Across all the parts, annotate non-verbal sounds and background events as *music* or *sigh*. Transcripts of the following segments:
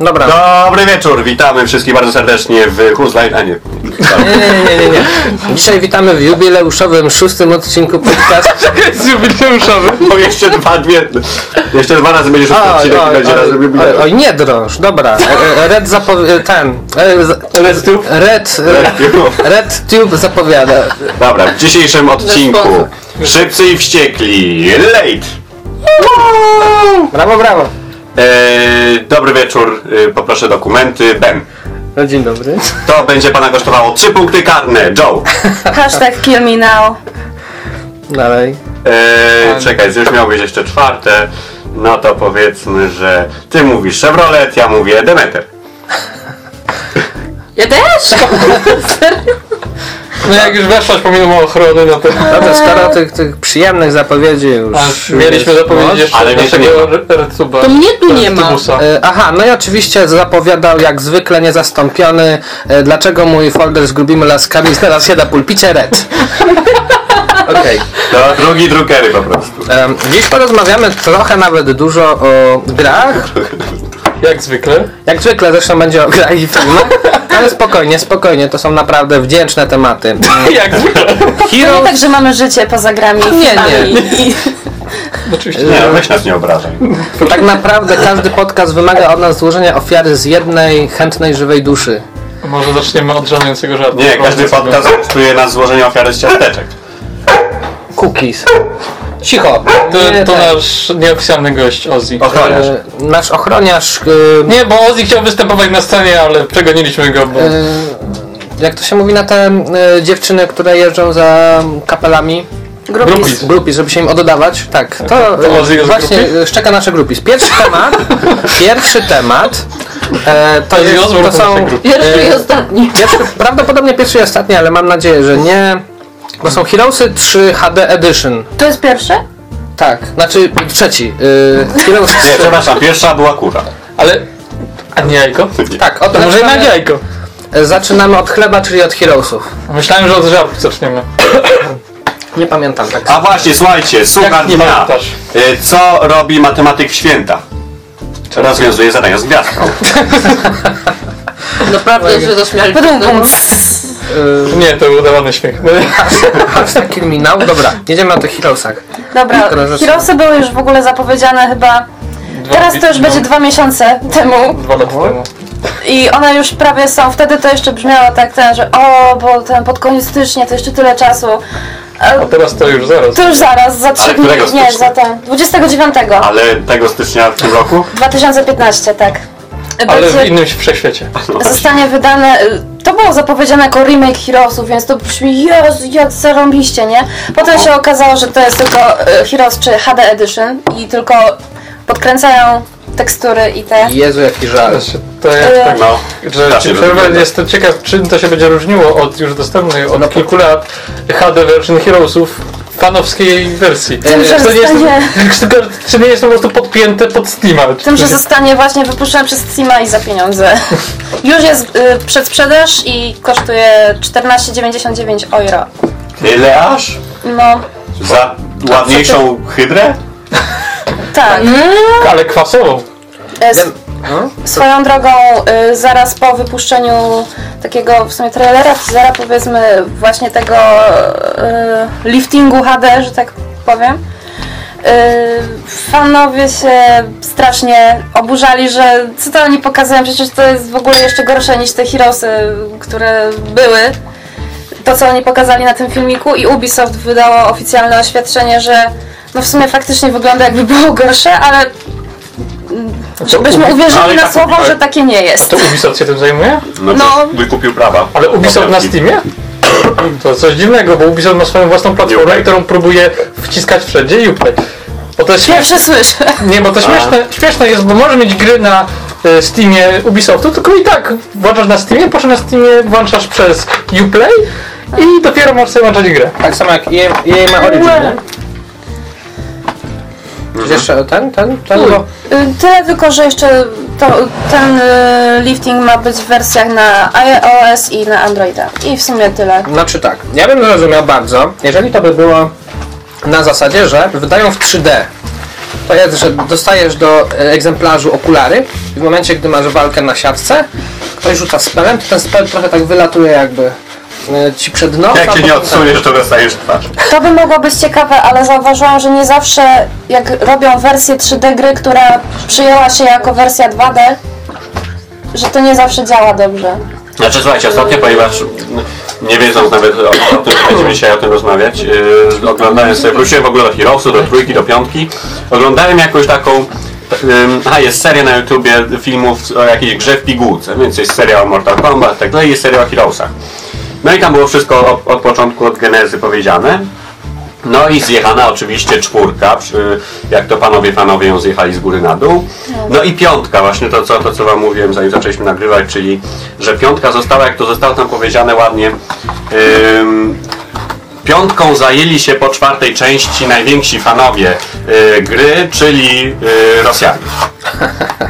Dobra. Dobry wieczór, witamy wszystkich bardzo serdecznie w Who's Line, a nie. Nie, nie, nie, nie, nie. Dzisiaj witamy w jubileuszowym szóstym odcinku podcastu. *laughs* Jest jubileuszowy. Bo jeszcze dwa, dwie, jeszcze dwa razy będziesz odcinek i oj, będzie razem jubileusz. oj, nie drąż, dobra. E, e, Red zapowie... ten... e, za- Let's do. Red... Red Tube zapowiada. Dobra, w dzisiejszym odcinku Szybcy i Wściekli, Late. Brawo, brawo. Eee, dobry wieczór, eee, poproszę dokumenty, Ben. No, dzień dobry. To będzie pana kosztowało 3 punkty karne, Joe. *laughs* Hashtag kill me now. Dalej. Eee, czekaj, już miał być jeszcze czwarte. No to powiedzmy, że ty mówisz Chevrolet, ja mówię Demeter. Ja też? *laughs* No jak już weszłaś pomimo ochrony, no to... Dobrze, skoro tych, tych przyjemnych zapowiedzi już... A mieliśmy zapowiedzieć jeszcze Ale naszego nie ma. re- Retuba. To mnie tu nie ma. E, Aha, no i oczywiście zapowiadał jak zwykle niezastąpiony, e, dlaczego mój folder z grubimi laskami znalazł się na pulpicie Red. *laughs* Okej. To drugi drukery po prostu. Dziś porozmawiamy trochę nawet dużo o grach. *laughs* Jak zwykle. Jak zwykle zresztą będzie o grach i filmach. Ale spokojnie, spokojnie, to są naprawdę wdzięczne tematy. *laughs* Jak zwykle. To nie Hero... tak, że mamy życie poza grami i Nie, filmami nie. i- Oczywiście. Nie, weź nas nie obrażaj. Tak naprawdę każdy podcast wymaga od nas złożenia ofiary z jednej chętnej, żywej duszy. Może zaczniemy od żenującego żartu. Nie, każdy podcast kosztuje nas złożenie ofiary z ciasteczek. Cookies. Cicho. To, Nie, to tak. nasz nieoficjalny gość Ozzy. Ochroniarz. E, Nasz ochroniarz... e, Nie, bo Ozzy chciał występować na scenie, ale przegoniliśmy go, bo... e, Jak to się mówi na te e, dziewczyny, które jeżdżą za kapelami? Grupis. Grupis. Żeby się im oddawać. Tak, to, To e, Ozzy jest właśnie grupis? szczeka nasze grupis. Pierwszy temat, *laughs* pierwszy temat e, to, jest, to są... Pierwszy i e, ostatni. Pierwszy, prawdopodobnie pierwszy i ostatni, ale mam nadzieję, że nie. To są Heroesy 3 HD Edition. To jest pierwsze? Tak, znaczy trzeci. Yy, Heroes Nie, 3. przepraszam, pierwsza była kura. Ale... A nie jajko? Tak, od To może jednak jajko. zaczynamy od chleba, czyli od Heroesów. Myślałem, że od żartu zaczniemy. *coughs* Nie pamiętam tak. A właśnie, słuchajcie, nie dnia. pamiętasz? Y, Co robi matematyk w święta? Rozwiązuje zadania z gwiazdką. *laughs* *laughs* Naprawdę się zaśmiali. Bum. Yy, Nie, to był udawany śmiech. No, hashtag Kilminał. Dobra, jedziemy o tych Heroesach. Dobra, są- Heroesy były już w ogóle zapowiedziane chyba... Dwa Teraz to już no, będzie dwa miesiące temu Dwa lata temu. i one już prawie są. Wtedy to jeszcze brzmiało tak, ten, że o, bo ten pod koniec stycznia to jeszcze tyle czasu. A teraz to już zaraz. To już zaraz, za trzy dni. Nie, za ten. 29. Ale tego stycznia w tym roku? 2015, tak. Ale w Będzie- innym świecie. zostanie wydane. y, To było zapowiedziane jako remake Heroesów, więc to brzmi Jezu, jak zarąbiście, nie? Potem się okazało, że to jest tylko y, Heroes 3 HD Edition i tylko podkręcają tekstury i te. Jezu, jaki żal. To jak tak, No. że ci przerwę, jestem ciekaw, czym to się będzie różniło od już dostępnych od kilku lat HD version Heroesów fanowskiej wersji. Tym, że Czy to nie jest, zostanie- *laughs* czy nie jest to po prostu podpięte pod Steama? Tym, że zostanie właśnie wypuszczony przez Steama i za pieniądze. *laughs* Już jest y, przedsprzedaż i kosztuje 14,99 euro. Tyle aż? No, Za ładniejszą hydrę? tak. Ale kwasową. Y, s- Swoją drogą, y, zaraz po wypuszczeniu takiego w sumie trailera, teasera powiedzmy właśnie tego y, liftingu HD, że tak powiem, y, fanowie się strasznie oburzali, że co to oni pokazują, przecież to jest w ogóle jeszcze gorsze niż te Heroesy, które były. To, co oni pokazali na tym filmiku i Ubisoft wydało oficjalne oświadczenie, że no w sumie faktycznie wygląda jakby było gorsze, ale Żebyśmy Ubi- uwierzyli ale na tak- słowo, ale- że takie nie jest. To Ubisoft się tym zajmuje? No, No. to wykupił prawa. Ale Ubisoft na Steamie? To coś dziwnego, bo Ubisoft ma swoją własną platformę, Uplay. którą próbuje wciskać wszędzie Uplay. Bo to jest Pierwsze słyszę. Nie, bo to śmieszne, śmieszne jest, bo możesz mieć gry na y, Steamie Ubisoftu, tylko i tak włączasz na Steamie, po czym na Steamie włączasz przez Uplay i dopiero możesz sobie włączać grę. Tak samo jak EA, EA ma Origin, nie? Jeszcze ten, ten, ten, bo... Y, Tyle tylko, że jeszcze to, ten y, lifting ma być w wersjach na iOS i na Androida. I w sumie tyle. Znaczy tak, ja bym zrozumiał bardzo, jeżeli to by było na zasadzie, że wydają w 3D. to jest, że dostajesz do e, egzemplarzu okulary i w momencie, gdy masz walkę na siatce, ktoś rzuca spelem, to ten spel trochę tak wylatuje jakby ci przed nos. Jak się nie odsuniesz, to dostajesz twarz. To by mogło być ciekawe, ale zauważyłam, że nie zawsze jak robią wersję 3D gry, która przyjęła się jako wersja 2D, że to nie zawsze działa dobrze. Znaczy słuchajcie, ostatnio, ponieważ nie wiedząc nawet o, o tym, że będziemy dzisiaj o tym rozmawiać, yy, oglądałem sobie, wróciłem w ogóle do Heroesu, do trójki, do piątki, oglądałem jakąś taką, ym, a jest seria na YouTubie filmów o jakiejś grze w pigułce, więc jest seria o Mortal Kombat, tak dalej, jest seria o Heroesach. No i tam było wszystko od, od początku, od genezy powiedziane. No i zjechana oczywiście czwórka, jak to panowie panowie ją zjechali z góry na dół. No i piątka, właśnie to co, to co wam mówiłem zanim zaczęliśmy nagrywać, czyli że piątka została, jak to zostało tam powiedziane ładnie, ym, piątką zajęli się po czwartej części najwięksi fanowie y, gry, czyli y, Rosjanie.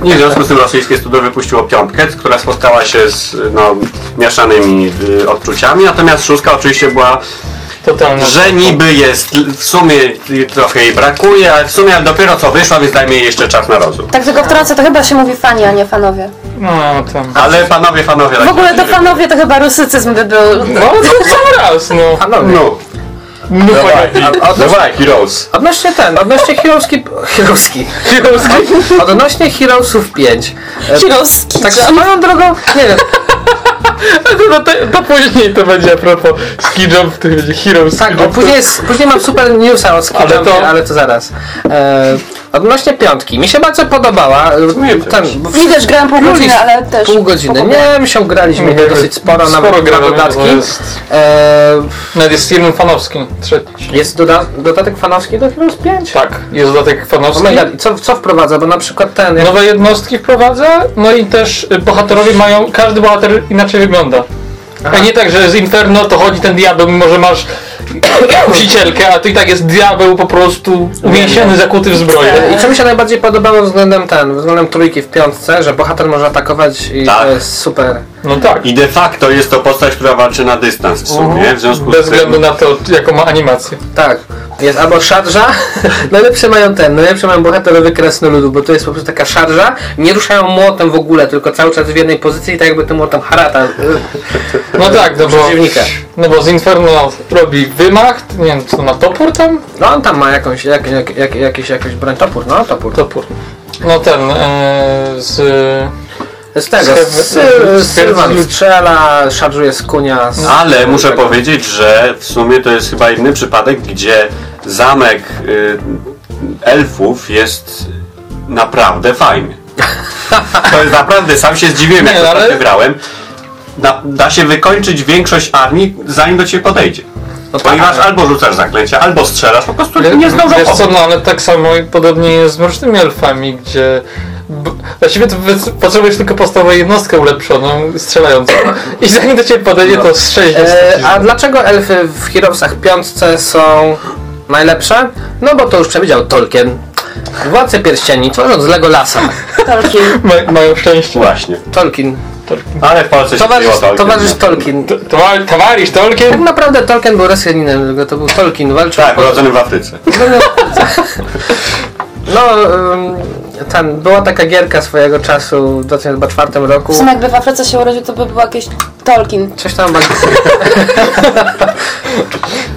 I w związku z tym rosyjskie studio wypuściło piątkę, która spotkała się z no, mieszanymi y, odczuciami, natomiast szóstka oczywiście była Totalnie. że niby jest, w sumie trochę jej brakuje, ale w sumie dopiero co wyszła, więc dajmy jej jeszcze czas na rozum. Tak tylko wtrącę, to chyba się mówi fani, a nie fanowie. No, tam. Ale panowie, panowie... W ogóle to fanowie to chyba rusycyzm by był. No, to sam raz, no. Panowie. No, No, dawaj, a- a- dawaj, Heroes. Odnośnie ten, odnośnie Heroeski... Heroeski. Odnośnie Heroesów 5. E, Kiroski. Tak swoją drogą, nie wiem, No to, to później to będzie a propos ski jump, to będzie heroes. tak, bo później, jest, później mam super newsa o Ski Ale Jumpie, to- ale to zaraz. E, odnośnie piątki, mi się bardzo podobała. Ten, Mi też grałam pół godziny, ale też. Pół godziny. Nie, my się graliśmy Nie, dosyć sporo, sporo nawet na grałem, dodatki. jest- E, Nawet jest jeden fanowski, trzeci. jest doda dodatek fanowski do Heroes 5? Tak, jest dodatek fanowski. Oh i co, co wprowadza? Bo na przykład ten... Jak, Nowe jednostki wprowadza, no i też y, bohaterowie mają, każdy bohater inaczej wygląda. A nie tak, że z Inferno to chodzi ten diabeł, mimo że masz kusicielkę, a to i tak jest diabeł po prostu uwięziony, zakuty w zbroję. I co mi się najbardziej podobało względem ten, względem trójki w piątce, że bohater może atakować i Tak. to jest super. No tak, I de facto jest to postać, która walczy na dystans w sumie, w związku bez z względu tym... na to, jaką ma animację. Tak. Jest albo szarża, *laughs* najlepsze mają ten, najlepsze mają bohaterowie krasnoludów, bo to jest po prostu taka szarża, nie ruszają młotem w ogóle, tylko cały czas w jednej pozycji i tak jakby tym młotem harata. No tak, no bo, Przeciwnika. no bo z Inferno robi wymach, nie wiem, co ma topór tam? No on tam ma jakąś, jak, jak, jak, jakiś, jakiś broń, topór, no topór. Topór. No ten, e, z... Z tego, Z- z, z- z Sylwan strzela, szarżuje z kunia. Z, Ale muszę powiedzieć, że w sumie to jest chyba jedyny przypadek, gdzie zamek y, elfów jest naprawdę fajny. To jest naprawdę, sam się zdziwiłem, jak Nie, to ale- ale... grałem. Da, da się wykończyć większość armii, zanim do ciebie podejdzie. No tak. Ponieważ albo rzucasz zaklęcia, albo strzelasz, po prostu nie zdążą Wiesz co, no ale tak samo i podobnie jest z mrocznymi elfami, gdzie właściwie to potrzebujesz tylko podstawową jednostkę ulepszoną, strzelającą i zanim do ciebie podejdzie to z 6 E, a dlaczego elfy w Heroesach piątce są najlepsze? No bo to już przewidział Tolkien. Władcy Pierścieni tworząc z Legolasa. Tolkien. Ma, mają szczęście. Właśnie. Tolkien. Ale w Polsce się Towarzysz, Tolkien. towarzysz Tolkien. T- Towar, towarzysz Tak Tolkien? naprawdę Tolkien był Rosjaninem, tylko to był Tolkien, walczył Tak, urodzony w Afryce. No, ym, ten, była taka gierka swojego czasu w 2004 roku. W sumie jakby w Afryce się urodził, to by był jakiś Tolkien. Coś tam bardzo... *laughs*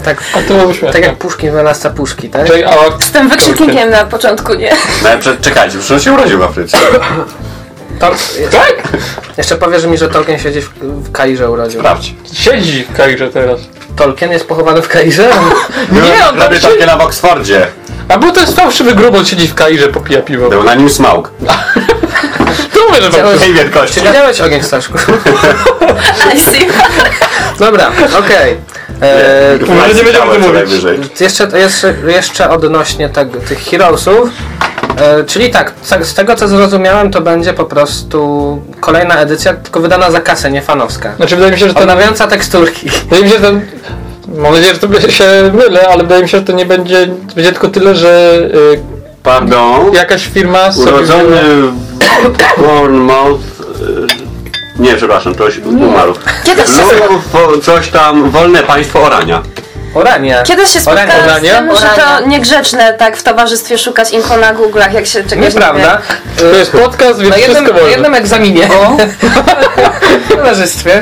tak, to tak jak Puszkin wynalazca Puszki, tak? Czyli, a, Z tym wykrzyknikiem na początku, nie? No, ale czekajcie, przecież on się urodził w Afryce. *laughs* Tol... tak? Jeszcze powiesz mi, że Tolkien siedzi w, w Kairze urodził. Sprawdź. Siedzi w Kairze teraz. Tolkien jest pochowany w Kairze? *laughs* Nie, on tam Robię siedzi. Tolkiena w Oksfordzie. A bo to jest fałszywy grubon, siedzi w Kairze, popija piwo. Był na nim smaug. *laughs* To mówię, że Chciałeś- Tej wielkości. Czy widziałeś ogień Staszku? *laughs* I see. Dobra, okej. Eee, Może nie będziemy o tym mówić. najwyżej. Jeszcze, jeszcze, jeszcze odnośnie tego, tych Heroesów. E, czyli tak, z- z tego co zrozumiałem, to będzie po prostu kolejna edycja, tylko wydana za kasę, nie fanowska. Znaczy wydaje mi się, że to Odnawiająca teksturki. Wydaje mi się, że to... Mam nadzieję, że to się mylę, ale wydaje mi się, że to nie będzie... Będzie tylko tyle, że y, Pardon. jakaś firma sobie... Urodzony w Bournemouth. y, Nie, przepraszam, ktoś umarł. Kiedyś się... Lub po- coś tam, wolne państwo orania. Orania. Kiedyś się spotkałam z Orania? tym, że to niegrzeczne tak w towarzystwie szukać info na Google'ach, jak się czegoś Nieprawda. To jest podcast, więc Na jednym, wszystko na jednym egzaminie. *laughs* W towarzystwie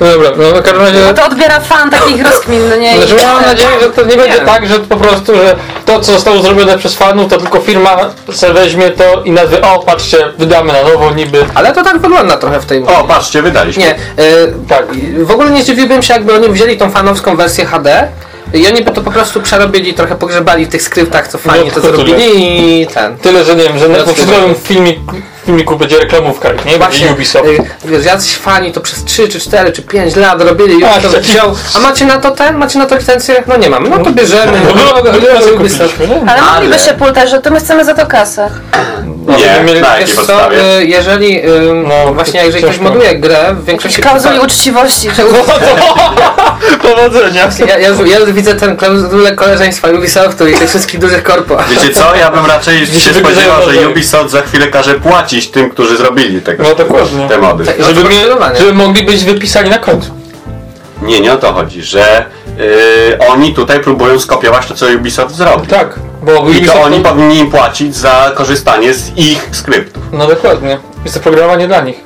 No dobra, no w każdym razie... To odbiera fan takich rozkmin, no nie? Znaczy mam nadzieję, że to nie będzie Nie. tak, że po prostu, że to co zostało zrobione przez fanów, to tylko firma se weźmie to i nazwie, o patrzcie, wydamy na nowo niby. Ale to tak wygląda trochę w tej O, patrzcie, wydaliśmy. Nie, y, Tak. w ogóle nie zdziwiłbym się, jakby oni wzięli tą fanowską wersję HD i oni by to po prostu przerobili, trochę pogrzebali w tych skryptach, co fajnie to No, to tyle. zrobili i ten. Tyle, że nie wiem, że na w filmik, w filmiku będzie reklamówka, nie? Będzie Właśnie, Ubisoft. y, wiesz, jacyś fani to przez 3, czy 4, czy 5 lat robili to taki- wziął. A macie na to ten? Macie na to licencję? No nie mamy. No to bierzemy. No, no, no, no, no, Ubisoft. Ale mogliby się pultać, że to my chcemy za to kasę. No, Nie, mieli- na jakiej Wiesz co, y, jeżeli, y, No, właśnie jeżeli ktoś moduje grę, w większości Klauzuli uczciwości. *laughs* *laughs* Powodzenia. Ja, ja, ja już widzę ten klauzulę koleżeństwa Ubisoftu i tych wszystkich dużych korpo. Wiecie co, ja bym raczej się spodziewał, że Ubisoft za chwilę każe płacić tym, którzy zrobili tego, No dokładnie. te mody. Tak. Żeby, mi, Odblokowanie. żeby mogli być wypisani na końcu. Nie, nie o to chodzi, że yy, oni tutaj próbują skopiować to, co Ubisoft zrobił. Tak, bo I to Ubisoft- oni powinni im płacić za korzystanie z ich skryptów. No dokładnie. Jest to programowanie dla nich.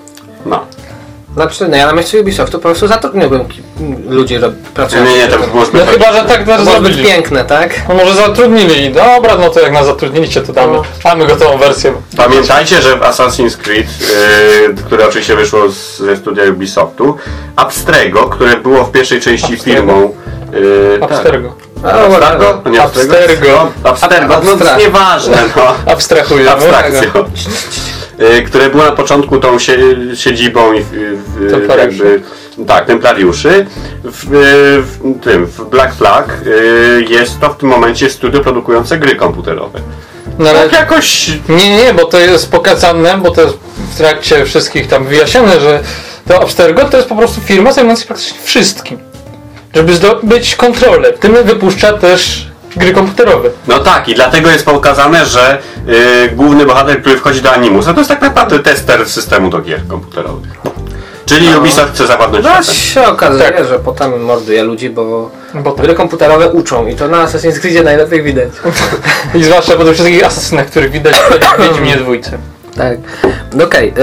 No. Znaczy, no ja na miejscu Ubisoftu po prostu zatrudniłbym ki- ludzi ro- Nie, pracujących. nie, było zbyt No chyba, że tak To nas może być zrobili. piękne, tak? No może zatrudnili. Dobra, no to jak nas zatrudniliście, to damy. No. Mamy gotową wersję. Pamiętajcie, że w Assassin's Creed, yy, które oczywiście wyszło z, ze studia Ubisoftu, Abstrego, które było w pierwszej części Abstergo. firmą... Yy, Abstergo. Tak. Abstergo? Nie Abstergo? Abstergo. No, Abstergo, no to Abstra. jest nieważne, no. Abstrahujemy. Abstrakcją. Y, które było na początku tą sie, siedzibą i jakby tak, templariuszy. W, y, w tym w Black Flag y, jest to w tym momencie studio produkujące gry komputerowe. No ale Tak jakoś nie, nie, bo to jest pokazane, bo to jest w trakcie wszystkich tam wyjaśnione, że to Abstergo to jest po prostu firma zajmująca się praktycznie wszystkim. Żeby zdobyć kontrolę. W tym wypuszcza też gry komputerowe. No tak, i dlatego jest pokazane, że y, główny bohater, który wchodzi do Animusa, to jest tak naprawdę tester systemu do gier komputerowych. Czyli Ubisoft chce zawładnąć No światem. się okazuje, Tak. że potem morduje ludzi, bo Bo tak. gry komputerowe uczą i to na Assassin's Creedzie najlepiej widać. *laughs* I zwłaszcza po tych wszystkich asasynach, których widać w *clears throat* Wiedźminie dwójce. Tak. No Okej,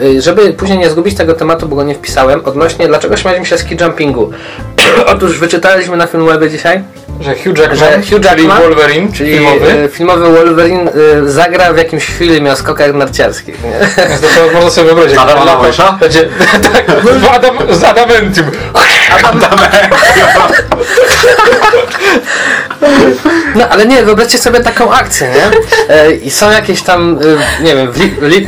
y, y, żeby później nie zgubić tego tematu, bo go nie wpisałem, odnośnie dlaczego śmialiśmy się ski jumpingu. *clears throat* Otóż wyczytaliśmy na Filmwebie dzisiaj, Że Hugh Jackman, Że Hugh Jackman, Wolverine, czyli filmowy. y, filmowy Wolverine y, zagra w jakimś filmie o skokach narciarskich. Nie? Więc to można sobie wyobrazić. jak Adama lata- Wojsza? Będzie, *laughs* tak, z, Adam, z Adamentium. No ale nie, wyobraźcie sobie taką akcję, nie? E, I są jakieś tam, e, nie wiem,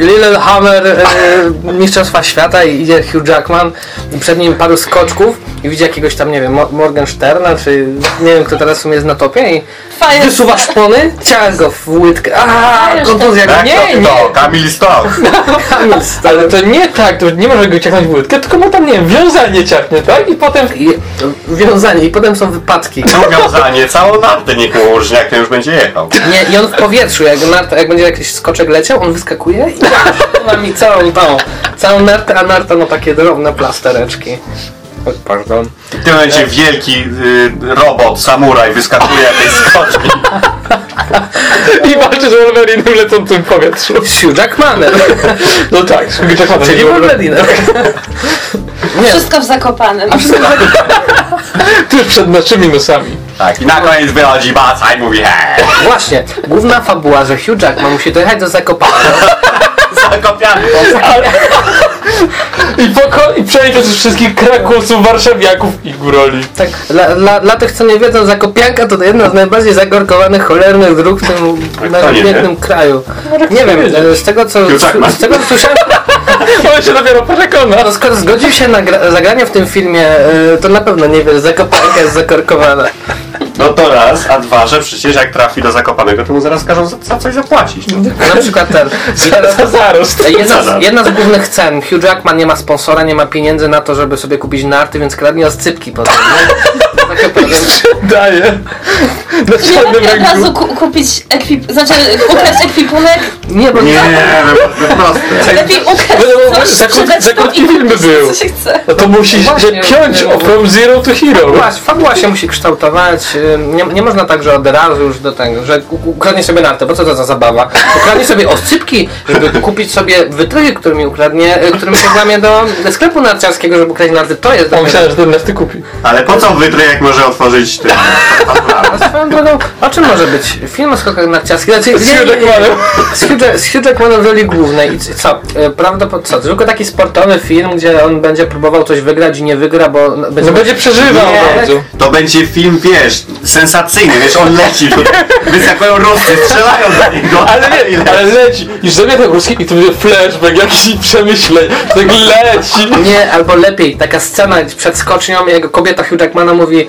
Lillehammer e, Mistrzostwa Świata i idzie Hugh Jackman i przed nim paru skoczków i widzi jakiegoś tam, nie wiem, Mo- Morgensterna, czy nie wiem kto teraz w sumie jest na topie i Fajnie. wysuwa szpony, ciała go w łydkę, aaa, kontuzja Tak, nie, to, nie, to Kamil Stoch. *laughs* Kamil, Ale to nie tak, to nie może go ciachnąć w łydkę, tylko mu tam, nie wiem, wiązanie ciachnie, tak? I potem... I wiązanie i potem są wypadki. Wiązanie, całą nartę niech mu ułoży, jak ten już będzie jechał. Nie, i on w powietrzu, jak, narta, jak będzie jakiś skoczek leciał, on wyskakuje i ona mi całą tą, całą nartę, a narta no takie drobne plastereczki. Pardon. W tym momencie wielki y, robot, samuraj wyskakuje tej skoczki. *laughs* I walczy z Wolverinem lecącym w powietrzu. Z Hugh Jackmanem, No tak, z Hugh Jackmanem. czyli Wolverine. Nie, Wszystko w Zakopanem. *laughs* Tuż przed naszymi nosami. Tak, i na koniec wychodzi Baca i mówi hej, właśnie, główna fabuła, że Hugh Jackman musi dojechać do Zakopanego, zakopiany. I, poko- i przejść przez wszystkich krakusów, warszawiaków i góroli. tak, dla, dla, dla tych co nie wiedzą, Zakopianka to jedna z najbardziej zagorkowanych, cholernych dróg w tym kto naszym nie pięknym kraju. Nie wiem, z tego co, Jackman. z tego co słyszałem, *laughs* On się dopiero przekona. No skoro zgodził się na gra- zagranie w tym filmie, y, to na pewno nie wiesz, zakopanka jest zakorkowana. No to raz, a dwa, że przecież jak trafi do Zakopanego, to mu zaraz każą za, za coś zapłacić. Na przykład ten. Za zarost. Jedna z, jedna z głównych cen. Hugh Jackman nie ma sponsora, nie ma pieniędzy na to, żeby sobie kupić narty, więc kradnie oscypki potem. Nie? takie powiem. *laughs* Daje. Na Nie czarnym lepiej od razu ku- kupić ekwip... Znaczy ukraść ekwipunek, Nie, bo Nie, no, proste. lepiej ukraść No, coś, za krótki- sprzedać za to krótki film by był. co się chce. No to musisz Właśnie, się piąć nie, from zero to hero. Fabuła, fabuła się musi kształtować. Nie, nie można tak, że od razu już do tego, że ukradnie sobie nartę, bo co to za zabawa? Ukradnie sobie oscypki, żeby kupić sobie wytrychy, którymi ukradnie, y, którymi się włamie do sklepu narciarskiego, żeby ukraść narty. To jest Ja dopiero- myślałem, że ten nas ty kupi. Ale po co wytry, jak może otworzyć ten... *laughs* A swoją drogą, o czym może być? Film o skokach narciarskich. Znaczy, Z Hugh Jackmanem. Z Hugh, Jack- z Hugh Jackmanem w roli głównej. I co? E, Prawdopodobnie co? Tylko taki sportowy film, gdzie on będzie próbował coś wygrać i nie wygra, bo no, będzie... No będzie przeżywał Nie, bardzo. to będzie film, wiesz, sensacyjny, wiesz, on leci, wyskakują Ruscy, strzelają do niego. Ale nie, ale leci. I zamiast ruski i to będzie flashback, jakiś przemyśleń. Tak leci. Nie, albo lepiej, taka scena przed skocznią, jego kobieta Hugh Jackmana mówi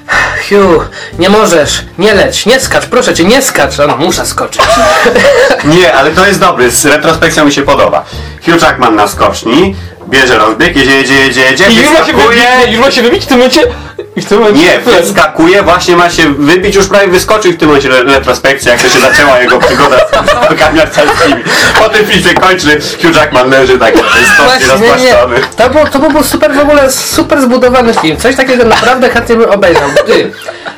Hugh, nie możesz, nie leć, nie skacz, proszę cię, nie skacz. On, muszę skoczyć. *laughs* Nie, ale to jest dobry, z retrospekcją mi się podoba. Hugh Jackman na skoczni, bierze rozbieg, jedzie, jedzie, jedzie, jedzie, I już ma się wybić, już ma się wybić w tym momencie. I w tym momencie. Nie, wyskakuje, właśnie ma się wybić, już prawie wyskoczył w tym momencie re- retrospekcja, jak to się zaczęła jego przygoda z skokami narciarskimi. Po tym filmie kończy, Hugh Jackman leży tak w tej stopie Właśnie, nie, nie. rozpłaszczony. To był, to był super w ogóle super zbudowany film. Coś takiego naprawdę chętnie bym obejrzał. Ty,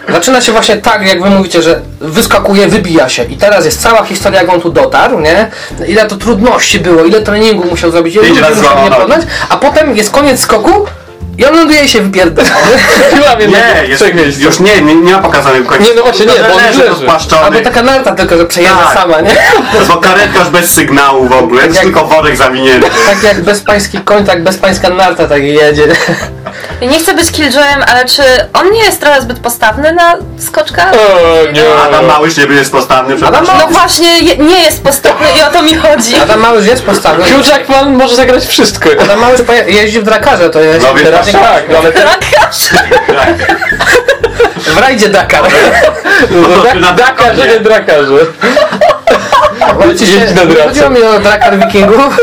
zaczyna się właśnie tak, jak wy mówicie, że wyskakuje, wybija się. I teraz jest cała historia, jak on tu dotarł, nie? Ile to trudności było, ile treningu musiał zrobić, ile ludzi musiał nie złamał poznać, a potem jest koniec skoku i on ląduje i się wypierdala. *laughs* Chyba mnie Nie, jest, miejsc. już nie, nie, nie ma pokazanego końca. Nie, no właśnie nie, bo on leży. Albo taka narta tylko, że przejeżdża Tak. sama, nie? Bo karetka *laughs* bez sygnału w ogóle, jest jak- tylko worek zawinięty. Tak jak bezpański koń, tak bezpańska narta tak jedzie. Nie chcę być killjoyem, ale czy on nie jest trochę zbyt postawny na skoczka? O, nie. Adam Małysz nie jest postawny, przepraszam. Adam No właśnie, je- nie jest postawny i o to mi chodzi. Adam Małysz jest postawiony. Hugh Jackman może zagrać wszystko. Adam Małysz jeździ w drakarze, to jest No właśnie Tak, ale Trakarz. w rajdzie Dakar. Dakarze, nie drakarze. Jeździ na drace. chodziło mi o Dakar Wikingów.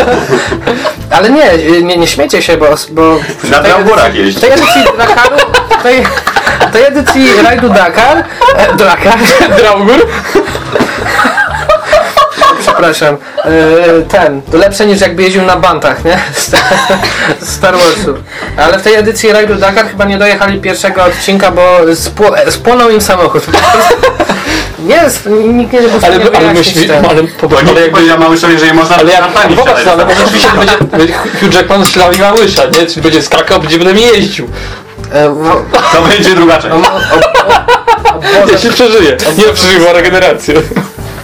Ale nie, nie, nie śmiecie się, bo, bo Na edycji- jeździ. W tej edycji Dakaru, w tej, w tej edycji rajdu Dakar, e, Dakar, Draugur? *laughs* przepraszam, e, ten, to lepsze niż jakby jeździł na bantach, nie? Star Warsów. Ale w tej edycji rajdu Dakar chyba nie dojechali pierwszego odcinka, bo spło, e, spłonął im samochód. Nie, nikt nie był w Ale, stanie ale myśli, ten. ale, Bo ale nie jakby... Małyszowi, że nie można Ale jak, latami popatrz, no, ale na może rzeczywiście będzie, będzie Hugh Jackman sprawi Małysza, nie? Czyli będzie skakał, będzie potem jeździł. E, To będzie druga część. Ja się przeżyje. Nie przeżywa regenerację.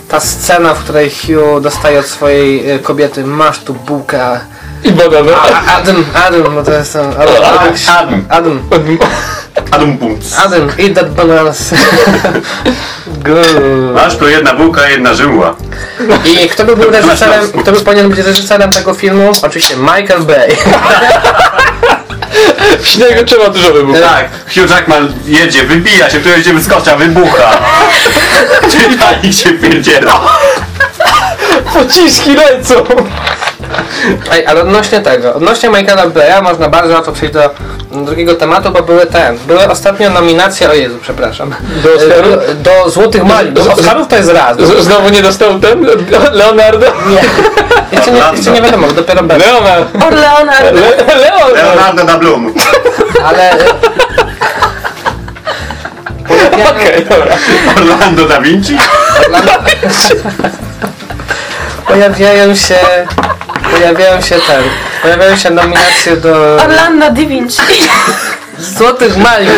Ta scena, w której Hugh dostaje od swojej e, kobiety masz tu bułkę. I banana. Adam, Adam, bo to jest ten... Adam, Adam, Adam, Adam. Adam, Adam eat that bananas. *laughs* Good. Masz tu jedna bułka, jedna żyła. I kto by był reżyserem, kto by powinien być reżyserem tego filmu? Oczywiście Michael Bay. *laughs* *laughs* Śniegu trzeba dużo wybuchać. Tak, Hugh Jackman jedzie, wybija się, tu jedzie wyskocza, wybucha. *laughs* Titanic się pierdziela. Pociski lecą. Ej, ale odnośnie tego, odnośnie Michaela Baya można bardzo łatwo przejść do drugiego tematu, bo były ten, były ostatnio nominacje, o Jezu, przepraszam, Do Oscarów? do, do Złotych Mali, do Oscarów to jest raz. Z- Znowu nie dostał ten? Leonardo? Nie. *laughs* Jeszcze nie, jeszcze nie wiadomo, dopiero będzie. Leonard. Or Leonard. Le Leonard. Leonardo da Bloom. Ale... e, Okej, dobra. Orlando da Vinci. *laughs* Pojawiają się... Pojawiają się ten... Pojawiają się nominacje do Orlando Di Vinci. Złotych Mali.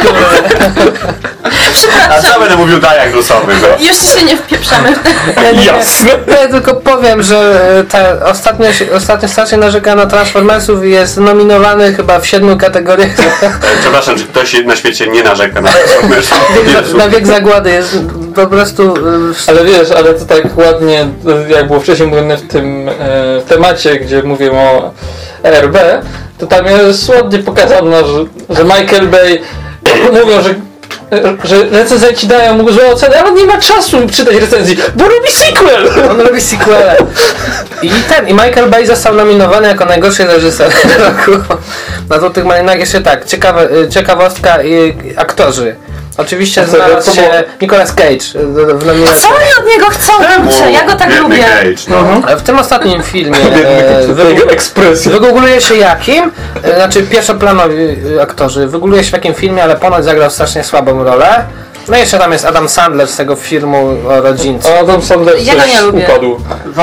A co będę mówił dajak rusowy, no. Już się nie wpieprzamy. Jasne. Ja tylko powiem, że e, ta ostatnio, się- ostatnio strasznie narzeka na Transformersów i jest nominowany chyba w siedmiu kategoriach. Przepraszam, czy ktoś na świecie nie narzeka na Transformers? *laughs* na wiek zagłady jest po prostu... e, Ale wiesz, ale to tak ładnie, jak było wcześniej mówione w tym e, temacie, gdzie mówię o RB, to tam jest ładnie pokazane, że, że Michael Bay *coughs* mówią, że że recenzenci dają mu złe oceny, ale nie ma czasu czytać recenzji, bo robi sequel! On robi sequele. I ten, i Michael Bay został nominowany jako najgorszy reżyser *laughs* roku. Na Złotych Malinach jeszcze tak, ciekawe, y, ciekawostka, y, aktorzy. Oczywiście co, znalazł to się Nicolas Cage y, w nominacji. Co oni od niego chcą? Kurczę, ja go tak lubię. Cage, no. W tym ostatnim filmie e, wygoogluje się jakim, e, znaczy pierwszoplanowi e, aktorzy, wygoogluje się w jakim filmie, ale ponoć zagrał strasznie słabą rolę. No i jeszcze tam jest Adam Sandler z tego filmu o rodzince. Adam Sandler Ja go coś nie lubię. upadł.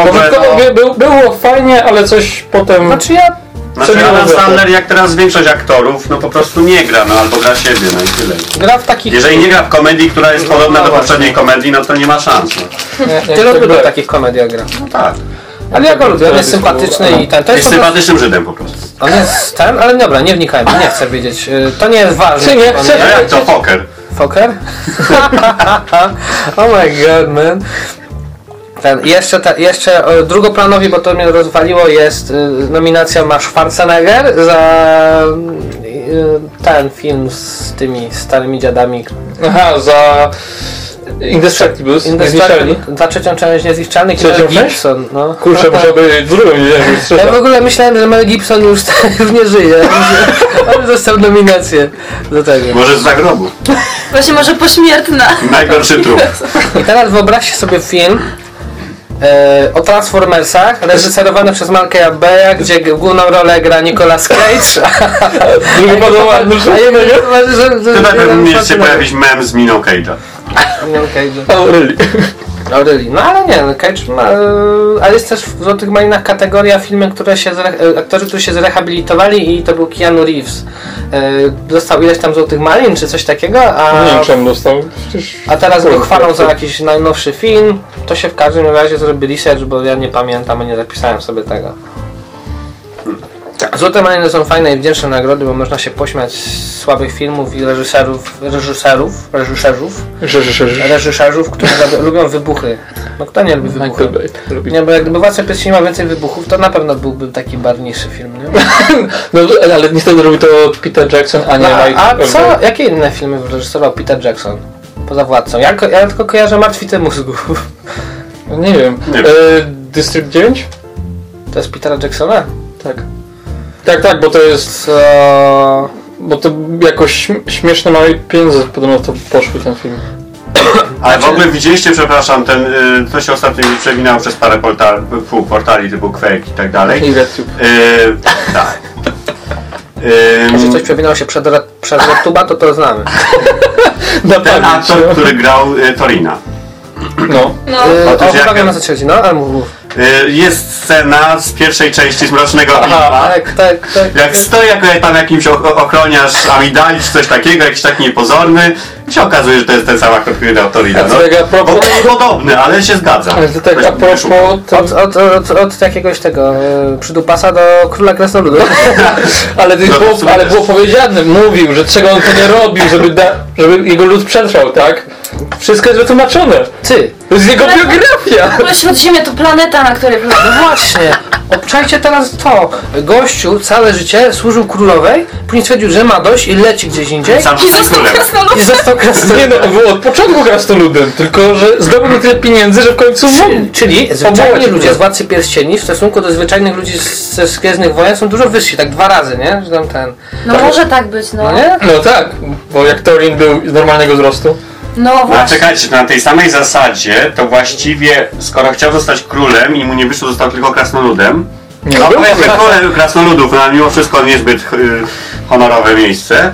Ogóle, no, by- był, było fajnie, ale coś potem... Znaczy ja znaczy co Adam? Sandler, jak teraz większość aktorów, no po prostu nie gra, no albo gra siebie, no i tyle. gra w takich... Jeżeli nie gra w komedii, która jest podobna No do poprzedniej komedii, no to nie ma szans. No, nie, Tyle tak lubię było. takich komediach gra. no tak. Ale ja go lubię, on jest sympatyczny i ten. To Jest jest sympatycznym Żydem po prostu. on jest ten, ale dobra, nie wnikajmy, nie chcę wiedzieć. Y, To nie jest ważne. Czy nie chcę No jak to poker? Fokker? *laughs* oh my god, man. Ten, jeszcze, te, jeszcze e, drugoplanowi, bo to mnie rozwaliło, jest y, nominacja ma Schwarzenegger za y, ten film z tymi starymi dziadami. Aha, za Indestructibles, Niezniszczalni. Za trzecią część Niezniszczalnych i Mel? Gibson. No. Kurczę, No, musiałby być drugą, nie wiem, Ja w ogóle myślałem, że Mel Gibson już, *laughs* już nie żyje, *laughs* ale dostał nominację do tego. Może z zagrobu. Właśnie może pośmiertna. Najgorszy trup. I teraz wyobraźcie sobie film e, o Transformersach, reżyserowany przez Marka Beya, gdzie główną rolę gra Nicolas Cage. *laughs* Drugi podoba A ja mówię, że, że, że, Tutaj że- pewnie że- się pojawić mem z miną Cage'a. No, Cage. *laughs* Really? No, ale nie, no, Cage ma, e, ale jest też w Złotych Malinach kategoria filmy, które się, e, aktorzy, którzy się zrehabilitowali i to był Keanu Reeves. E, dostał ileś tam Złotych Malin, czy coś takiego, a... Nie wiem czemu dostał. Przecież... A teraz go chwalą za jakiś najnowszy film. To się w każdym razie zrobi research, bo ja nie pamiętam, a nie zapisałem sobie tego. Złote Maliny są fajne i wdzięczne nagrody, bo można się pośmiać z słabych filmów i reżyserów, reżyserów, reżyserów, reżyserów, którzy *laughs* lubią- wybuchy. No kto nie lubi wybuchów? Robi. Nie, bo jak gdyby Władca Pierścieni ma więcej wybuchów, to na pewno byłby taki barwniejszy film, nie? *laughs* No, ale niestety robi to Peter Jackson, a nie No, a, Michael a co, jakie inne filmy reżyserował Peter Jackson? Poza Władcą. Ja, ja tylko kojarzę Martwice mózgów. No, *laughs* Nie wiem. Nie E, District 9? To jest Petera Jacksona? Tak. Tak, tak, bo to jest... Co? Bo to jakoś śm- śmieszne małe pieniądze podobno to poszły ten film. Ale w ogóle widzieliście, przepraszam, ten, y, to się ostatnio przewinęło przez parę portal, fu, portali typu Quake i tak dalej. I RedTube. Y, tak. *laughs* Jeśli coś przewinęło się przed, przed RedTube'a, to to znamy. *laughs* Na ten aktor, no. który grał y, Torina. No. No. Yy, o, chyba jak- wiem na co chodzi, no, ale mów, mów. Y, jest scena z pierwszej części Mrocznego Widma. Tak, tak, tak. Jak stoi jako tam jakimś ochroniarz Amidali czy coś takiego, jakiś taki niepozorny i się okazuje, że to jest ten sam aktor, który dał Torina. A No. Bo propos... to jest podobny, ale się zgadza. Ale to tak a propos... Od, od, od, od jakiegoś tego yy, przydupasa do króla krasnoludów. *laughs* ale, to No, było, ale było powiedziane, mówił, że czego on to nie robił, żeby, da, żeby jego lud przetrwał, tak? Wszystko jest wytłumaczone. Ty, To jest jego Ale- biografia. Ogóle Śródziemie to planeta, na której... *laughs* no właśnie. Obczajcie teraz to. Gościu całe życie służył królowej, później stwierdził, że ma dość i leci gdzieś indziej. Sam I został królem. I został krasnoludem. Nie no, był od początku krasnoludem, tylko że zdobył na tyle pieniędzy, że w końcu mógł. Czyli, zwyczajni ludzie z Władcy Pierścieni w stosunku do zwyczajnych ludzi z, ze Gwiezdnych Wojen są dużo wyżsi, tak dwa razy, nie? Że tam ten... No może tak być, no. No nie? No tak, bo jak Torin był z normalnego wzrostu. No No a właśnie. czekajcie, na tej samej zasadzie to właściwie, skoro chciał zostać królem i mu nie wyszło, został tylko krasnoludem, Nie no był powiedzmy królem. królem krasnoludów, no ale mimo wszystko niezbyt y, honorowe miejsce,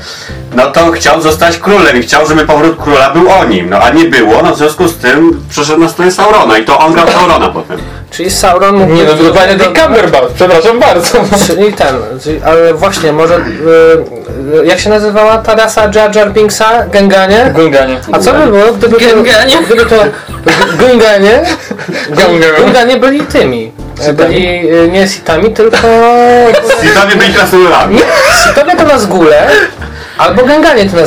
no to chciał zostać królem i chciał, żeby powrót króla był o nim, no a nie było, no w związku z tym przeszedł na stronę Saurona i to on grał Saurona potem. Czyli Sauron mógł... Nie no, to dokładnie do- Cumberbatch, przepraszam bardzo. Czyli ten, czyli- ale właśnie, może... y, y, jak się nazywała ta rasa Jar Jar Binksa? Genganie? Gunganie. A co by było, gdyby to... Genganie? Gdyby to... Gunganie? Byli tymi. Byli y, nie sitami, tylko... I tobie byli krasnoludami. Sitowie to nas gule, albo Genganie to.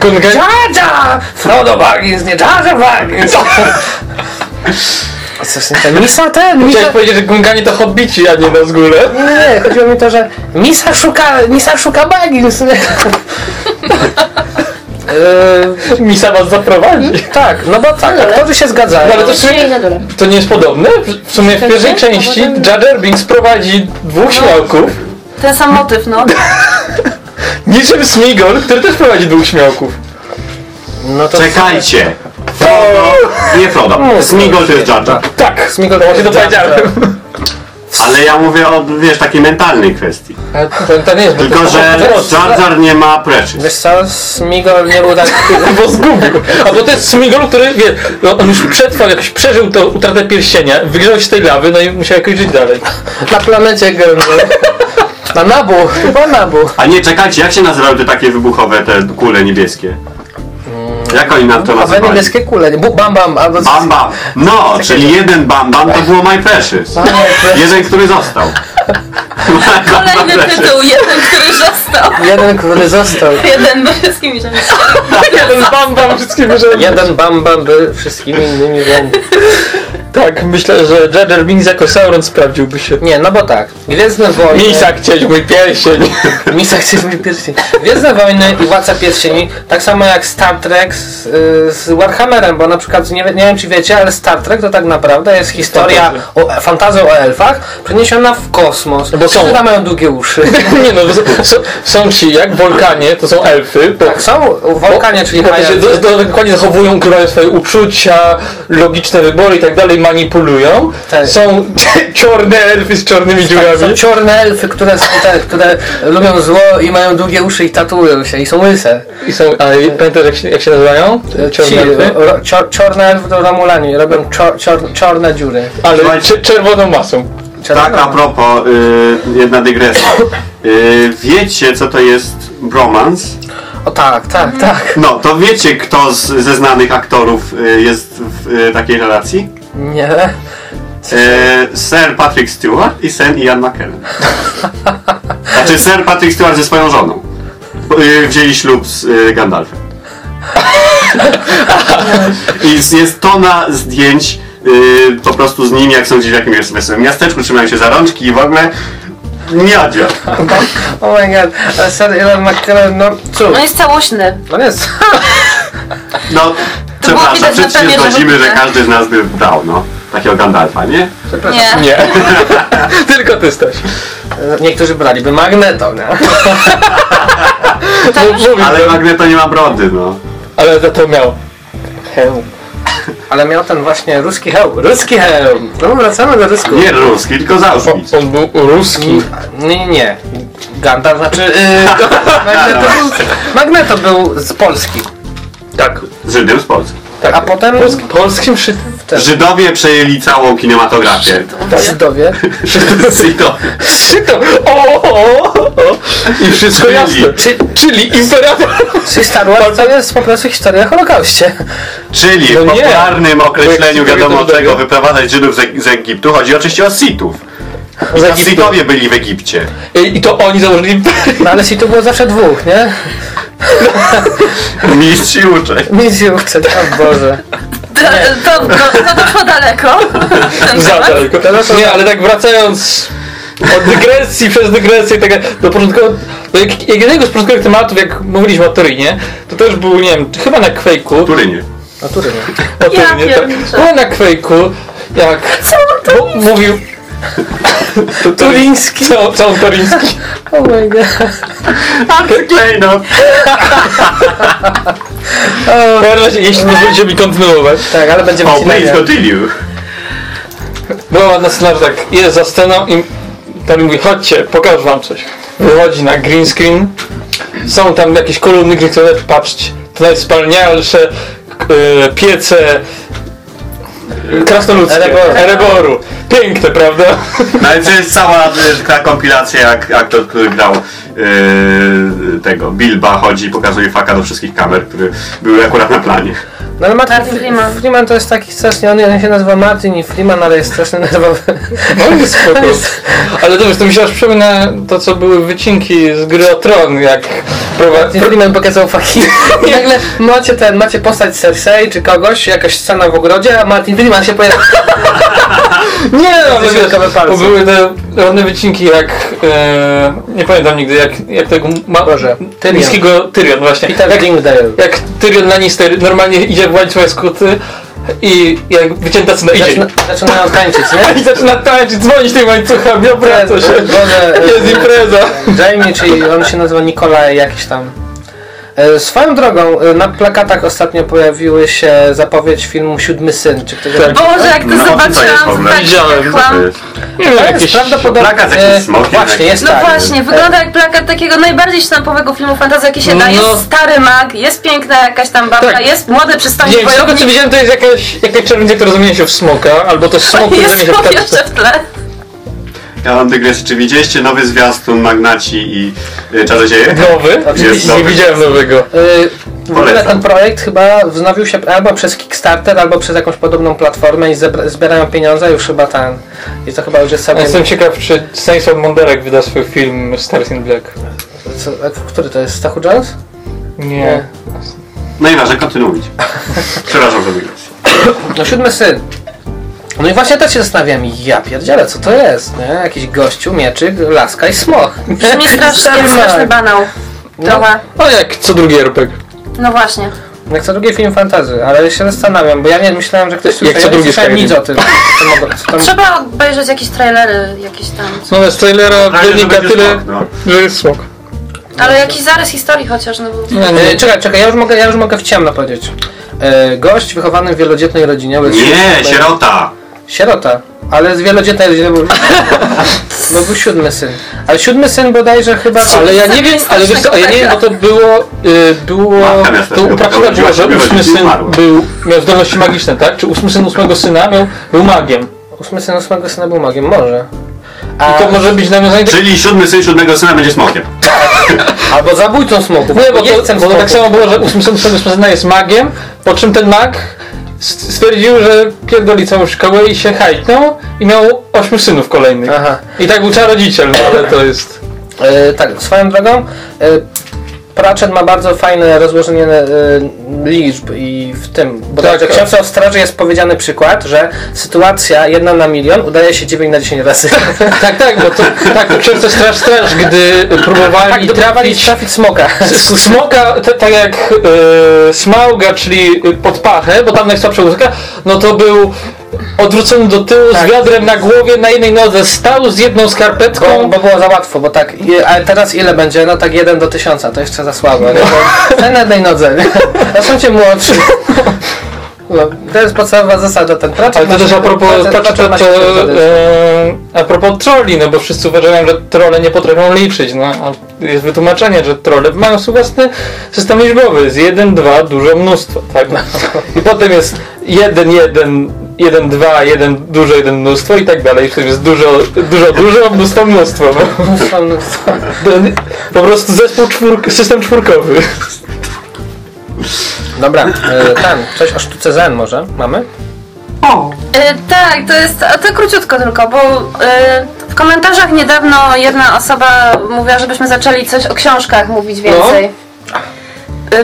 Gunganie. Jar Jar! Frodo Baggins, nie Jar Baggins! *laughs* Coś ten, Misa ten, Misa... Chciałeś powiedzieć, że Gunganie to hobbici, a nie na zgóle. Nie, nie, nie, chodziło mi to, że Misa szuka, Misa szuka Baggins, nie? Yy, *laughs* Misa was zaprowadzi. tak, no bo tak, aktorzy się zgadzają. No ale to sumie na dole. to nie jest podobne. W sumie w pierwszej części Jar Jar Binks prowadzi dwóch śmiałków, Ten sam motyw, no. *laughs* niczym Smigol, który też prowadzi dwóch śmiałków. No to Czekajcie! Frodo, nie Frodo, Smigol to jest Jar Jar. Tak, Smigol to właśnie to jest Jar Jar. powiedziałem. Ale ja mówię o, wiesz, takiej mentalnej kwestii. Ale To, to nie jest bo Tylko, że to, Jar Jar nie ma Precious. Wiesz co, Smigol nie był tak... *laughs* bo zgubił. A bo to jest Smigol, który wie, no, on już przetrwał, jakoś przeżył tą utratę pierścienia, wygrzał się z tej lawy, no i musiał jakoś żyć dalej. Na planecie Gęby. *laughs* Na Nabu, chyba Nabu. A nie, czekajcie, jak się nazywały te takie wybuchowe, te kule niebieskie? Jak oni nam to nazywali? niebieskie kule, nie? Bu- Bam Bam, albo... Bam Bam. No, czyli jeden Bam Bam to było My Precious. Jeden, który został. *laughs* Kolejny tytuł, jeden, który został. Jeden, który został. Jeden, bo wszystkimi się Jeden bam bam wszystkim, że... Jeden Bam Bam był wszystkimi innymi wędrami. Tak, myślę, że Jar Jar Binks jako Sauron sprawdziłby się. Nie, no bo tak. Gwiezdne Wojny... Misa chcieć mój pierścień. Misa chce mój pierścień. Gwiezdne Wojny i Władca Pierścieni, tak samo jak Star Trek z, y, z Warhammerem, bo na przykład, nie, nie wiem czy wiecie, ale Star Trek to tak naprawdę jest historia, o, fantazja o elfach, przeniesiona w kosmos. bo są- Które mają długie uszy. Nie no, bo są, są ci jak Wolkanie, to są elfy. Po, Tak, są w Wolkanie, czyli to się mają... do, do, dokładnie zachowują, swoje uczucia, logiczne wybory i tak dalej, manipulują. Tak. Są *laughs* czarne elfy z czarnymi dziurami. Są czarne elfy, które, są te, które lubią zło i mają długie uszy i tatuują się i są łyse. I są, a pamiętasz jak się, jak się nazywają? Ci, Czarne elfy? ro, czor, czarne elfy to Romulani, robią czor, czor, czarne dziury. Ale czerwoną masą. Tak, a propos, y, jedna dygresja. Y, wiecie, co to jest bromance? O tak, tak, tak. No, to wiecie, kto z, ze znanych aktorów y, jest w y, takiej relacji? Nie. Y, Sir Patrick Stewart i Sir Ian McKellen. *laughs* Znaczy Sir Patrick Stewart ze swoją żoną. Y, Wzięli ślub z y, Gandalfem. *laughs* I z- jest tona zdjęć y, po prostu z nim, jak są gdzieś w jakimś wesołym miasteczku, trzymają się za rączki i w ogóle miodzio. *laughs* Oh my god, ale Sir Elon McKellen, no cóż, On jest całośny. on jest... No, przepraszam, przecież się zgodzimy, że każdy z nas by brał, no. Takiego Gandalfa, nie? Nie. Nie. *laughs* Tylko ty Staś. Niektórzy braliby Magneto, nie? *laughs* Mówię, Ale Magneto nie ma brody, no. ale za to miał. Hełm. Ale miał ten właśnie ruski hełm. Ruski hełm! No wracamy do rusku. Nie ruski, tylko z Auschwitz. On był ruski. Nie, nie, nie. Gandalf, znaczy... Yy, *laughs* Magneto, był, Magneto był z Polski. Tak. Z Żydem z Polski. tak. A potem... Polski, polskim szytem. Żydowie przejęli całą kinematografię. Żydowie. *laughs* Żydowie. Szyto! O, o, o, o. I wszystko jasne. Czy, czyli imperator. Czyli Star Wars to jest po prostu historia o Holokauście. Czyli No w nie. popularnym określeniu Bo jak wiadomo czego wyprowadzać Żydów z, z Egiptu, chodzi oczywiście o Sitów. I. Sitowie byli w Egipcie. I, I to oni założyli imperium. No ale si tu było zawsze dwóch, nie? *laughs* Mistrz i uczeń. Misję chce, o Boże. To, to, to, to doszło daleko. Za daleko. Nie, ale tak wracając od dygresji przez dygresję tak, do, początkowo, do jak- jednego z początkowych tematów, jak mówiliśmy o Torinie, to też był, nie wiem, chyba na Quake'u, Turynie. No tury, nie? o Torinie, tak, pierniczę. było na Quake'u, jak mu- mówił Turyński. co, co on. Oh my god. Klejnot. W każdym razie, jeśli pozwolicie mi kontynuować. Tak, ale będzie O, please continue. Była ładna scena, że tak jest za sceną i tam mówi, chodźcie, pokażę wam coś. Wychodzi na green screen, są tam jakieś kolumny green patrzcie, to najwspanialsze e, piece e, krasnoludzkie, Ereboru. Ereboru. Piękne, prawda? No ale to jest cała ta kompilacja, jak aktor, który grał y, tego Bilba, chodzi i pokazuje faka do wszystkich kamer, które były akurat na planie. No ale Martin Martin Freeman. Freeman. To jest taki strasznie, on, on się nazywa Martin i Freeman, ale jest strasznie nerwowy. *laughs* No jest spoko. Ale to wiesz, to mi się aż przypomina to, co były wycinki z gry o Tron, jak prowadzi... Martin Freeman pokazał faki. I nagle macie ten, macie postać Cersei czy kogoś, jakaś scena w ogrodzie, a Martin Freeman się pojawia. *laughs* Nie, no, bo były te ładne wycinki jak, e, nie pamiętam nigdy, jak, jak tego ma, Boże, Tyrion. niskiego Tyrion właśnie. Peter jak, Dinklage. jak Tyrion Lannister normalnie idzie w łańcuchach skuty i jak wycięta scena idzie. Zaczyna, zaczynają tańczyć, nie? *laughs* I zaczyna tańczyć, dzwonić tymi łańcuchami, obraca się. Boże, Jest impreza. Jamie, czyli on się nazywa Nikolaj jakiś tam. E, Swoją drogą, e, na plakatach ostatnio pojawiły się zapowiedź filmu Siódmy Syn. Czy ktoś Tak. Boże, jak to No, zobaczyłam, tak Widziałem? Nie wiem, prawdopodobnie... plakat e, smokiem, Właśnie, jest No tak. właśnie, wygląda jak plakat takiego najbardziej sztampowego filmu fantasy, jaki się da. No. Jest stary mag, jest piękna jakaś tam babka, Tak. jest młody przystojny Nie wiem, co widziałem to jest jakaś, jakaś czerwica, która zamienia się w smoka, albo to smok, który zamienia się w w tle. Ja mam dygresję. Czy widzieliście nowy zwiastun Magnaci i y, Czarodzieje? Nowy? Jest Nie nowy. widziałem nowego. E, W ogóle Polecam. ten projekt chyba wznowił się albo przez Kickstarter, albo przez jakąś podobną platformę i zebra- zbierają pieniądze już chyba ten. I to chyba już jest sobie... Jestem ciekaw, czy Stanisław Monderek wyda swój film Stars in Black. Co, a który to jest? Stachu Jones? Nie. No i ważne, kontynuuj. *laughs* Przepraszam za dygresję. No siódmy syn. No i właśnie też się zastanawiam, ja pierdzielę, co to jest, nie? Jakiś gościu, mieczyk, laska i smoch. Brzmi *laughs* strasznie, straszny banał. Trochę. No jak co drugi RPG. No właśnie. Jak co drugi film fantazy, ale się zastanawiam, bo ja nie myślałem, że ktoś Jak słyszał, co drugi Skyrim. nic o tym. Co, co tam... Trzeba obejrzeć jakieś trailery, jakieś tam. No z trailera że wynika tyle, smok, no. że jest smok. Ale jakiś zarys historii chociaż, no bo... Nie, E, nie. czekaj, czekaj, ja już mogę, ja już mogę w ciemno powiedzieć. E, gość wychowany w wielodzietnej rodzinie. Nie, sierota! Sierota, ale z wielodzietnej rodziny był, *laughs* bo był siódmy syn. Ale siódmy syn bodajże chyba... Ale ja nie wiem, ale wiesz co, ja nie wiem, bo to było, y, było, to uprawnione było, że ósmy syn był, miał zdolności magiczne, tak? Czy ósmy syn ósmego syna miał, był magiem. Ósmy syn ósmego syna był magiem, może. A, I to może być nawiązanie. Czyli siódmy syn siódmego syna będzie smokiem. Albo zabójcą smoków. Nie, bo to, bo to tak samo było, że ósmy syn ósmego syna jest magiem, po czym ten mag stwierdził, że pierdoli całą szkołę i się hajtnął i miał ośmiu synów kolejnych. Aha. I tak był czarodziciel, no ale to jest... E, tak, swoją drogą, e, Pratchett ma bardzo fajne rozłożenie e, liczb i w tym, bo Tak, tak, w tak. książce o straży jest powiedziany przykład, że sytuacja jedna na milion udaje się 9 na 10 razy. *laughs* Tak, tak, bo to, tak, w książce Straż Straż, gdy próbowali tak, próbowali trafić trafić smoka. Smoka, tak jak e, Smauga, czyli pod pachę, bo tam najsłabsza muzyka, no to był odwrócony do tyłu Tak. z wiadrem na głowie, na jednej nodze stał z jedną skarpetką. Bo, bo było za łatwo, bo tak, ale teraz ile będzie? No tak 1 do 1000, to jeszcze za słabo. Ten *laughs* na jednej nodze. nie? Zaczęcie młodszy. No, to jest podstawowa zasada, ten Pratchett Ale to też a propos, się to, przykłady. e, a propos trolli, no bo wszyscy uważają, że trolle nie potrafią liczyć, no a jest wytłumaczenie, że trolle mają swój własny system liczbowy, z 1, 2, dużo mnóstwo, tak? I potem jest 1, 1, 1, 2, 1, dużo, 1 mnóstwo i tak dalej, wtedy jest dużo, dużo, dużo, mnóstwo, mnóstwo. No. Mnóstwo, mnóstwo. Po prostu zespół czwórk, system czwórkowy. Dobra, e, ten, coś o sztuce zen może? Mamy? E, tak, to jest, a to króciutko tylko, bo e, w komentarzach niedawno jedna osoba mówiła, żebyśmy zaczęli coś o książkach mówić więcej. E,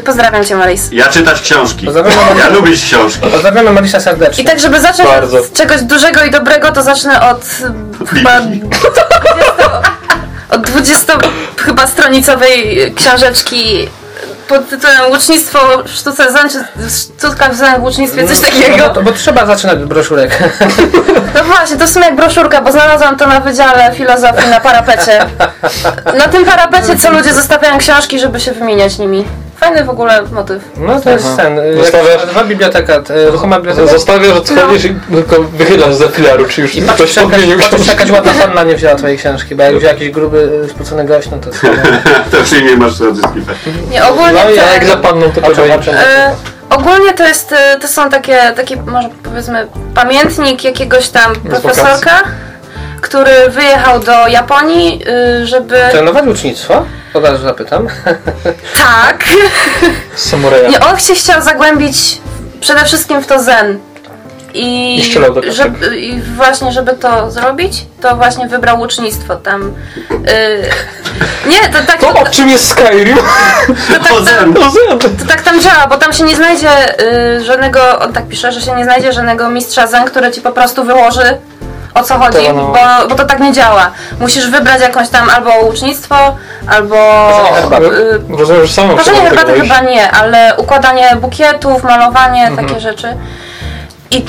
pozdrawiam Cię Maris. Ja czytać książki. Pozdrawiam Ja lubię książki. Pozdrawiamy Marisa serdecznie. I tak, żeby zacząć Bardzo. od czegoś dużego i dobrego, to zacznę od e, chyba 20, od 20 chyba stronicowej książeczki pod tytułem Łucznictwo w sztuce zen, czy sztuka w zen w łucznictwie, coś No, takiego. bo, bo trzeba zaczynać od broszurek. *laughs* No właśnie, to w sumie jak broszurka, bo znalazłam to na Wydziale Filozofii na parapecie. Na tym parapecie, co ludzie zostawiają książki, żeby się wymieniać nimi. Fajny w ogóle motyw. No to jest Aha. ten, jak Zostawiasz- dwa biblioteka, e, ruchoma biblioteka. Zostawiasz, odchodzisz i tylko wychylasz za filaru, czy już I ktoś podmienił patrzysz, jakaś ładna panna nie wzięła twojej książki, bo jak wziął jakiś gruby, e, spłucony gość, no to... To przyjmie *laughs* masz odzyskiwać. Nie, ogólnie No i to, jak za panną to oczem. e, Ogólnie to jest, to są takie, taki może powiedzmy pamiętnik jakiegoś tam profesorka, który wyjechał do Japonii, y, żeby... Trenować ucznictwo? Od razu zapytam. *laughs* Tak. *laughs* Samuraja. Nie, on się chciał zagłębić przede wszystkim w to zen. I, I żeby, I właśnie, żeby to zrobić, to właśnie wybrał łucznictwo tam. y, nie, to tak, To to, o czym jest Skyrim? *laughs* to, tak, zen. to tak tam działa, bo tam się nie znajdzie y, żadnego, on tak pisze, że się nie znajdzie żadnego mistrza zen, który ci po prostu wyłoży o co chodzi, To no. bo, bo to tak nie działa. Musisz wybrać jakąś tam albo łucznictwo, albo... Parzenie herbaty. y, samą Parzenie herbaty chyba nie, ale układanie bukietów, malowanie, Mhm. takie rzeczy. I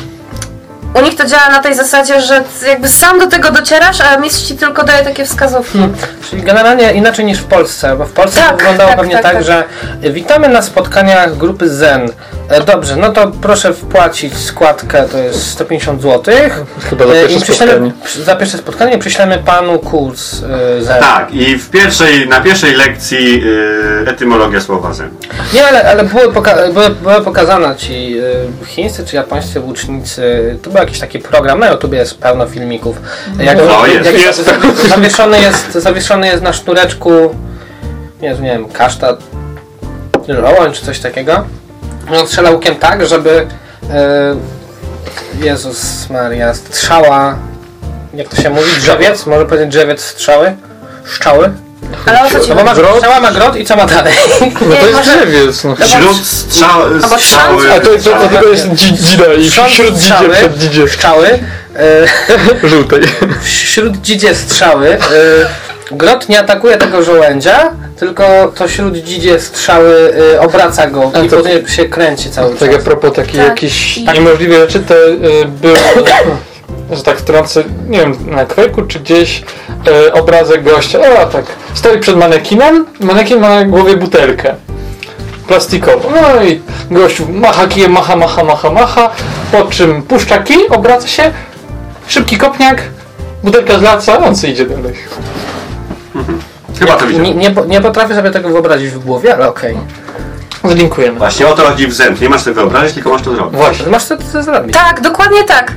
u nich to działa na tej zasadzie, że jakby sam do tego docierasz, a mistrz ci tylko daje takie wskazówki. Czyli generalnie inaczej niż w Polsce, bo w Polsce Tak, to wyglądało tak, pewnie tak, tak, tak. że witamy na spotkaniach grupy Zen. E, Dobrze, no to proszę wpłacić składkę, to jest 150 zł. Chyba za pierwsze spotkanie. za pierwsze spotkanie przyślemy panu kurs e, Zen. Tak, i w pierwszej, na pierwszej lekcji y, etymologia słowa zen. Nie, ale, ale były, poka- były, były pokazane ci y, chińscy czy japońscy łucznicy. To był jakiś taki program, na YouTubie jest pełno filmików. Jak, No, jest. jak Jest. za- Zawieszony, jest, zawieszony jest na sznureczku, nie, wiem, nie wiem, kasztan, żołądź czy coś takiego. On strzela łukiem tak, żeby y, Jezus Maria, strzała, jak to się mówi, drzewiec, może powiedzieć drzewiec strzały? Szczały? Ale o co ci No bo chodzi? masz, strzała ma grot i co ma dalej? No to jest drzewiec. No. Wśród strzał, Albo strzały... A to, to, to tylko jest dzi- dzida i Wśród wśród dzidzie strzały, przed dzidzie Strzały. E, *laughs* żółtej. wśród dzidzie strzały. E, grot nie atakuje tego żołędzia, tylko to śród dzidzie strzały e, obraca go A i to- potem się kręci cały Tak a czas. propos takich Tak. jakichś I- niemożliwych rzeczy, to y, był, *coughs* że tak wtrącę, nie wiem, na Quake'u czy gdzieś y, obrazek gościa, o tak, stoi przed manekinem, manekin ma na głowie butelkę plastikową, no i gościu macha kijem, macha, macha, macha, macha, po czym puszcza kij, obraca się, szybki kopniak, butelka zlaca, on sobie idzie dalej. Chyba to Nie, widziałem. nie, po- nie potrafię sobie tego wyobrazić w głowie, ale okej. Zlinkujemy. Właśnie o to chodzi w zen. Nie masz tego wyobrazić, tylko masz to zrobić. Właśnie. Masz co to zrobić. Tak, dokładnie tak.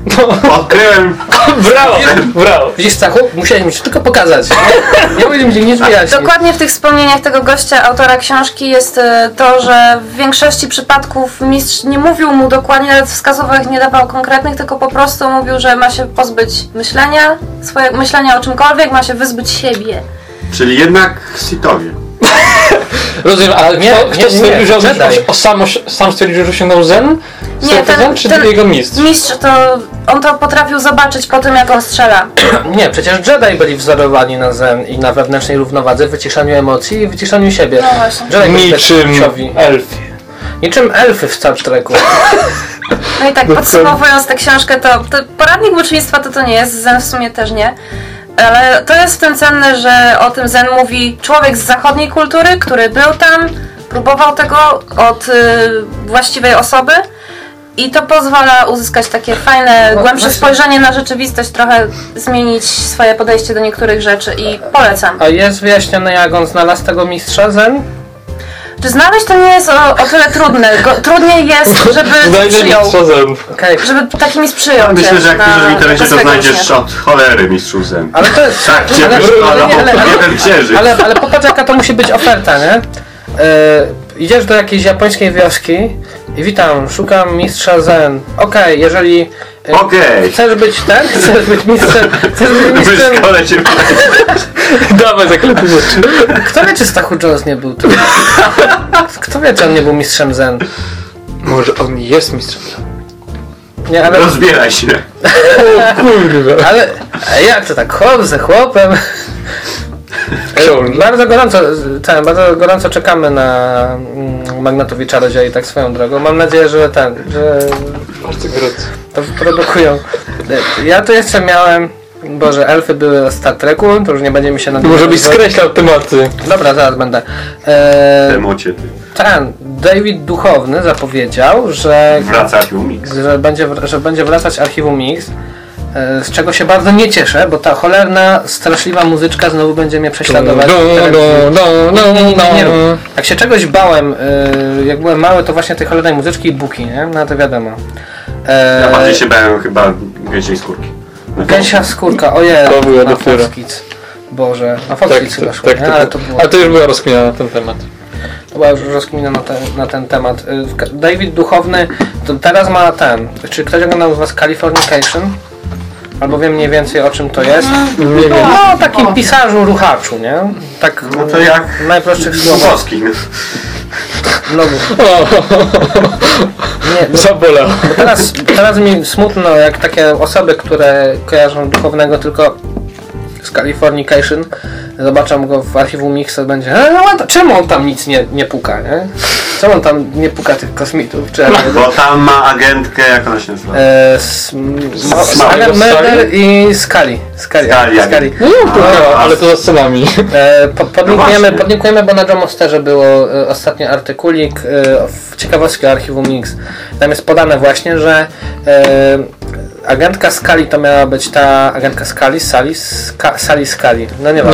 Odkryłem! *laughs* Brawo, brawo. Widzisz, Stachu? Musiałeś mi się tylko pokazać. Nie, nie będziemy ci nic wyjaśnić. Dokładnie w tych wspomnieniach tego gościa, autora książki jest e, to, że w większości przypadków mistrz nie mówił mu dokładnie, nawet wskazówek nie dawał konkretnych, tylko po prostu mówił, że ma się pozbyć myślenia, swoje myślenia o czymkolwiek, ma się wyzbyć siebie. Czyli jednak sitowie. *laughs* Rozumiem, a Nie, kto, nie, kto nie, stwierdził, że on, Jedi. o, sam, sam stwierdził, że osiągnął zen? Nie, ten- zen czy ten- jego mistrz? Mistrz to, on to potrafił zobaczyć po tym, jak on strzela. *clears throat* Nie, przecież Jedi byli wzorowani na zen i na wewnętrznej równowadze, wyciszaniu emocji i wyciszaniu siebie. No właśnie. Jedi Niczym elfy. Niczym elfy w Star Treku. No i tak No podsumowując tę książkę, to, to poradnik ucznictwa to to nie jest, Zen w sumie też nie. Ale to jest w tym cenne, że o tym Zen mówi człowiek z zachodniej kultury, który był tam, próbował tego od y, właściwej osoby i to pozwala uzyskać takie fajne, No, głębsze właśnie. spojrzenie na rzeczywistość, trochę zmienić swoje podejście do niektórych rzeczy i polecam. A jest wyjaśnione, jak on znalazł tego mistrza zen? Czy znaleźć to nie jest o, o tyle trudne, Go, trudniej jest, *laughs* żeby Znajdę przyjął, mistrza zen. Okej. żeby taki mi sprzyjał Myślę, że jak na- piszesz w internecie, to znajdziesz ucznia. od cholery mistrzów zen. Ale to jest... Tak cię ale, wyszkalał ale, ale, jeden księżyc. ale, ale popatrz jaka to musi być oferta, nie? E, idziesz do jakiejś japońskiej wioski i witam, szukam mistrza zen. Okej, jeżeli e, Okej. chcesz być ten, chcesz być mistrzem, chcesz być mistrzem, Wyszkolę cię. Dawaj zaklepy kto wie czy Stachu Jones nie był tu? Kto wie czy on nie był mistrzem zen? Może on jest mistrzem zen. Nie, ale... Rozbieraj się. *laughs* Kurwa. Ale jak to tak chłop ze chłopem? Bardzo gorąco, ten, bardzo gorąco czekamy na mm, Magnatowi Czarodziej, tak swoją drogą. Mam nadzieję, że ten, że Bardzo gorąco. to produkują. Ja tu jeszcze miałem, Boże, elfy były o Star Treku, to już nie będzie mi się na Może byś skreślał tematy. Dobra, zaraz będę. E, Democie ty. ten, David Duchowny zapowiedział, że, Wraca Humix. że, będzie, że będzie wracać archiwum Mix. E, Z czego się bardzo nie cieszę, bo ta cholerna, straszliwa muzyczka znowu będzie mnie prześladować. No, w telewizji. no, no, Nie, nie, nie, no. Jak się czegoś bałem, y, jak byłem mały, to właśnie tej cholernej muzyczki i buki, nie? No to wiadomo. E, Ja bardziej się bałem chyba gęsiej skórki. Gęsia skórka, ojej, To była na dopiero. Boże, na Fox Tak, chyba tak, szło, tak, nie? tak, ale tak. to było, Ale to już była rozkmina na ten temat. to była już rozkmina na ten, na ten temat. David Duchowny to teraz ma ten, czy ktoś oglądał z Was Californication? Albo wiem mniej więcej o czym to jest. Nie wiem. No, takim pisarzu, ruchaczu, nie? Tak No to jak w najprostszych słowach. No, nie, no, Zabolał. Teraz, teraz mi smutno, jak takie osoby, które kojarzą duchownego tylko z Californication, zobaczą go w archiwum Mix, to będzie e, no, to czemu on tam nic nie, nie puka, nie? Czemu on tam nie puka tych kosmitów? Czy, Bo tam ma agentkę, jak ona się nazywa? e, s, Murder i Skali. Skali. Skali, Skali. No, no, ale to za scenami. E, po, podlinkujemy, właśnie. podlinkujemy, bo na Jomosterze było e, ostatnio artykulik e, w ciekawostki o archiwum Mix. Tam jest podane właśnie, że e, agentka Skali to miała być ta agentka Skali, Sali, Ska, Sali Skali. No nie No.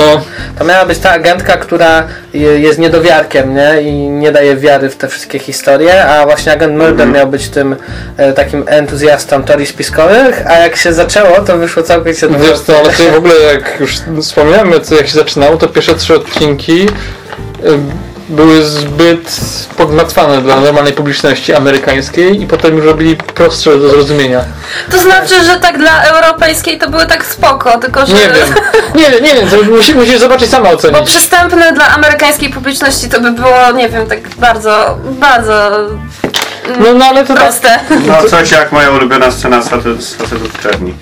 To miała być ta agentka, która je- jest niedowiarkiem, nie? I nie daje wiary w te wszystkie historie, a właśnie agent Mulder miał być tym e, takim entuzjastą teorii spiskowych, a jak się zaczęło, to wyszło całkowicie Wiesz co, ale tutaj w ogóle jak już wspomniałem, co jak się zaczynało, to pierwsze trzy odcinki były zbyt pogmatwane dla normalnej publiczności amerykańskiej i potem już robili prostsze do zrozumienia. To znaczy, że tak dla europejskiej to były tak spoko, tylko że... Nie wiem, nie wiem, nie wiem, to musi, musisz zobaczyć sama Bo ocenić. przystępne dla amerykańskiej publiczności to by było, nie wiem, tak bardzo, bardzo No, no ale to tak, proste. No coś jak moja ulubiona scena z w czerni.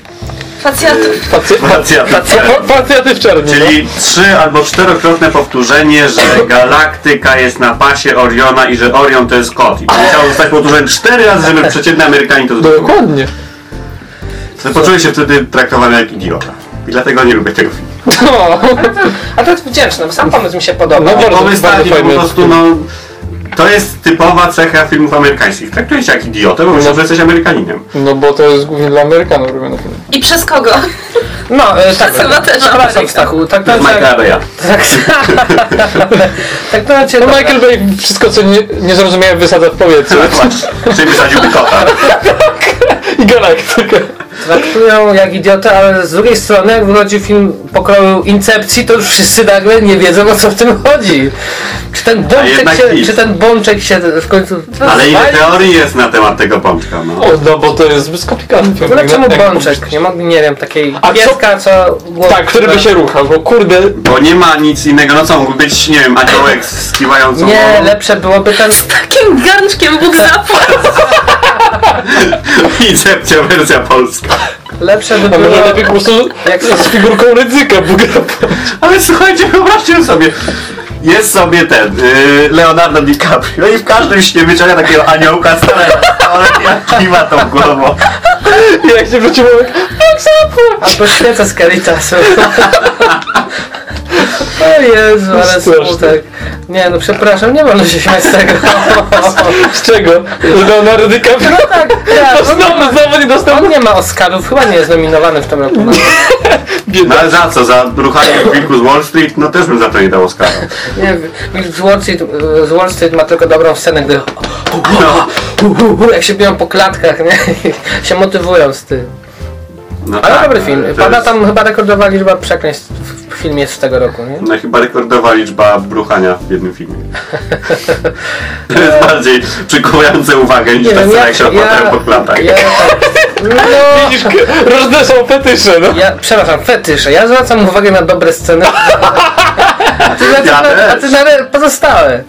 Facjatów. pacy, Facjatów pacjaty w czerni. no. Czyli trzy albo czterokrotne powtórzenie, że galaktyka jest na pasie Oriona i że Orion to jest kot. I to musiało zostać powtórzone cztery razy, żeby przeciętny Amerykanin to No, zrozumiał. dokładnie. To Poczułem się wtedy traktowany jak idiota. I dlatego nie lubię tego filmu. *laughs* No, A to jest wdzięczne, bo sam pomysł mi się podoba. No bardzo- Pomysł taki bardzo po prostu, no... To jest typowa cecha filmów amerykańskich. Traktujesz się jak idiotę, bo myślisz, że jesteś Amerykaninem. no bo to jest głównie dla Amerykanów robione film. I przez kogo? No, e, tak, Chyba też przepraszam. Stachu, tak To Michaela Beya. tak, *laughs* tak to cię No Michael Bay wszystko co nie, nie zrozumiałem wysadza w powietrzu. Czyli wysadziłby kota. *laughs* I galaktykę. Traktują jak idiotę, ale z drugiej strony jak wychodzi film pokroju Incepcji, to już wszyscy nagle nie wiedzą o co w tym chodzi. Czy ten bączek się, nic. czy ten bączek się w końcu... Ale ile teorii jest na temat tego pączka, no. O, no bo to jest zbyt skomplikowany film. Ogóle czemu bączek? Nie mogli, nie wiem, takiej A co- pieska, co... Tak, który by się ruchał, bo kurde, Bo nie ma nic innego, no co, mógłby być, nie wiem, aniołek z kiwającą Nie, lepsze byłoby ten... Takim garnczkiem Bóg zapłać. *laughs* *laughs* Incepcja wersja polska. Lepsze by a było... może lepiej po prostu Jak z figurką ryzyka Boga. Ale słuchajcie, wyobraźcie sobie, jest sobie ten, yy, Leonardo DiCaprio i w każdym śnie wyciąga takiego aniołka starego, ale jak kiwa tą głową. I jak się wróciło, jak zapłać. Albo świeca z Caritasu. *laughs* O Jezu, ale smutek. Nie no, przepraszam, nie wolno się śmiać z tego. Z czego? Z Leonardo DiCaprio? No tak, ja, To znowu, znowu nie dostał On nie ma Oscarów, chyba nie jest nominowany w tym roku. No, *laughs* No ale za co? Za ruchanie w wilku z Wall Street? No też bym za to nie dał Oscara. nie, Wilk z Wall, Street, z Wall Street ma tylko dobrą scenę, gdy No, jak się biją po klatkach, nie? I *laughs* się motywują z tym. No Ale tak, dobry film. to Pada jest- tam chyba rekordowa liczba przekleństw w filmie z tego roku, nie? No chyba rekordowa liczba bruchania w jednym filmie. *laughs* To jest bardziej przykuwające uwagę niż ta scena, jak się opadają po klatach. ja, no, *laughs* Widzisz, różne są fetysze, no. Ja, przepraszam, fetysze. Ja zwracam uwagę na dobre sceny. *laughs* A ty, na, Ja na, a ty na pozostałe.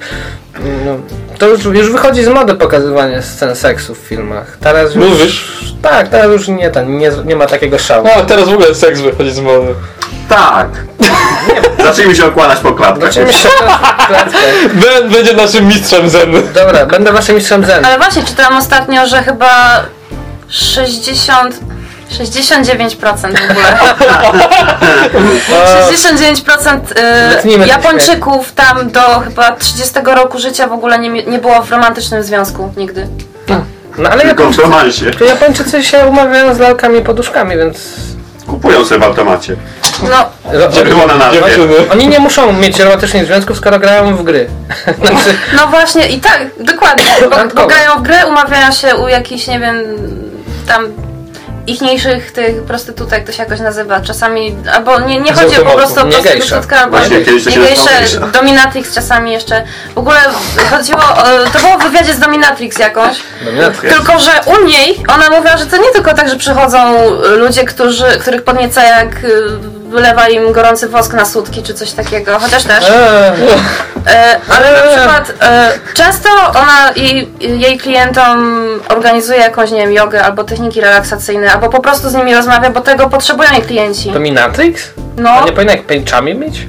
No, to już, już wychodzi z mody pokazywanie scen seksu w filmach. Teraz już... Mówisz? Tak, teraz już nie, ten, nie, nie ma takiego szału. No, teraz w ogóle seks wychodzi z mody. Tak. Zacznijmy się okładać po klatkach. Zobaczymy się klatkę. Ben będzie naszym mistrzem zen. Dobra, będę waszym mistrzem zen. Ale właśnie, czytałam ostatnio, że chyba 60... 69% w ogóle. *laughs* 69% Wytnijmy y, Japończyków tam do chyba 30 roku życia w ogóle nie, nie było w romantycznym związku nigdy. No ale Tylko w Japończycy, romansie. to Japończycy się umawiają z lalkami i poduszkami, więc... Kupują sobie w automacie. No, Żeby było na nazwie. Oni nie muszą mieć romantycznych związków, skoro grają w gry. *laughs* Znaczy, no właśnie i tak, dokładnie. Bo, bo grają w grę, umawiają się u jakichś, nie wiem, tam ichniejszych tych prostytutek, to się jakoś nazywa. Czasami, albo nie, nie Z chodzi po prostu o prostytutkę, albo Właśnie, kiedyś to się nie nazywało gejsze, gejsze. dominatrix czasami jeszcze. W ogóle chodziło, to było w wywiadzie z dominatrix jakąś. dominacja. Tylko, że u niej ona mówiła, że to nie tylko tak, że przychodzą ludzie, którzy, których podnieca jak y, wylewa im gorący wosk na sutki czy coś takiego, chociaż też. Eee, E, ale na przykład e, często ona i jej klientom organizuje jakąś, nie wiem, jogę albo techniki relaksacyjne, albo po prostu z nimi rozmawia, bo tego potrzebują jej klienci. Dominatrix? No, A nie powinna jak pęczami mieć?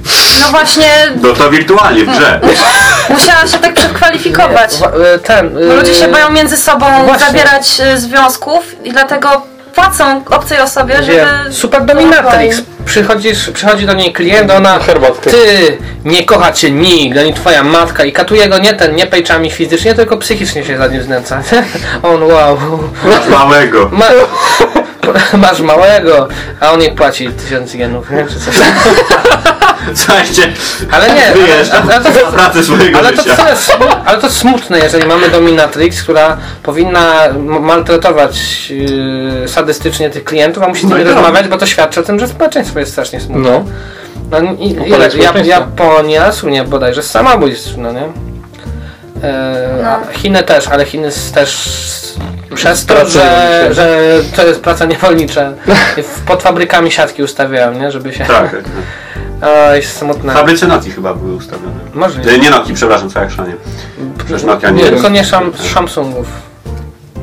no właśnie No to wirtualnie w grze. *laughs* musiałam się tak przekwalifikować. Wa- e, Ten. Bo ludzie się e, boją między sobą Właśnie. zawierać e, związków i dlatego płacą obcej osobie, żeby... Super dominatrix. Przychodzisz, przychodzi do niej klient, ona Herbatkę. ty nie kocha cię nikt, ani twoja matka i katuje go nie ten, nie pejczami fizycznie, tylko psychicznie się za nim znęca. *laughs* On wow. Małego. Ma, *laughs* *laughs* masz małego, a on jej płaci tysiąc jenów, nie? Czy coś. *laughs* Słuchajcie, Ale nie, wyjeżdżam ale- ale to- swojego Ale to, życia. wcale smu- ale to smutne, jeżeli mamy dominatrix, która powinna maltretować yy, sadystycznie tych klientów, a musi z No nimi tak. rozmawiać, bo to świadczy o tym, że społeczeństwo jest strasznie smutne. No. No, i, No, ile. Japonia słynie bodajże z samobójstw, no nie? E, No. Chiny też, ale Chiny też przez to, że, że to jest praca niewolnicza, *laughs* pod fabrykami siatki ustawiają, nie? Żeby się... Tak, tak. *laughs* Oj, smutne. Fabryce Noki chyba były ustawione. Może E, Nie Noki, przepraszam, co jak szanie. Przecież Nokia nie Nie, jest. Tylko nie szam, Samsungów.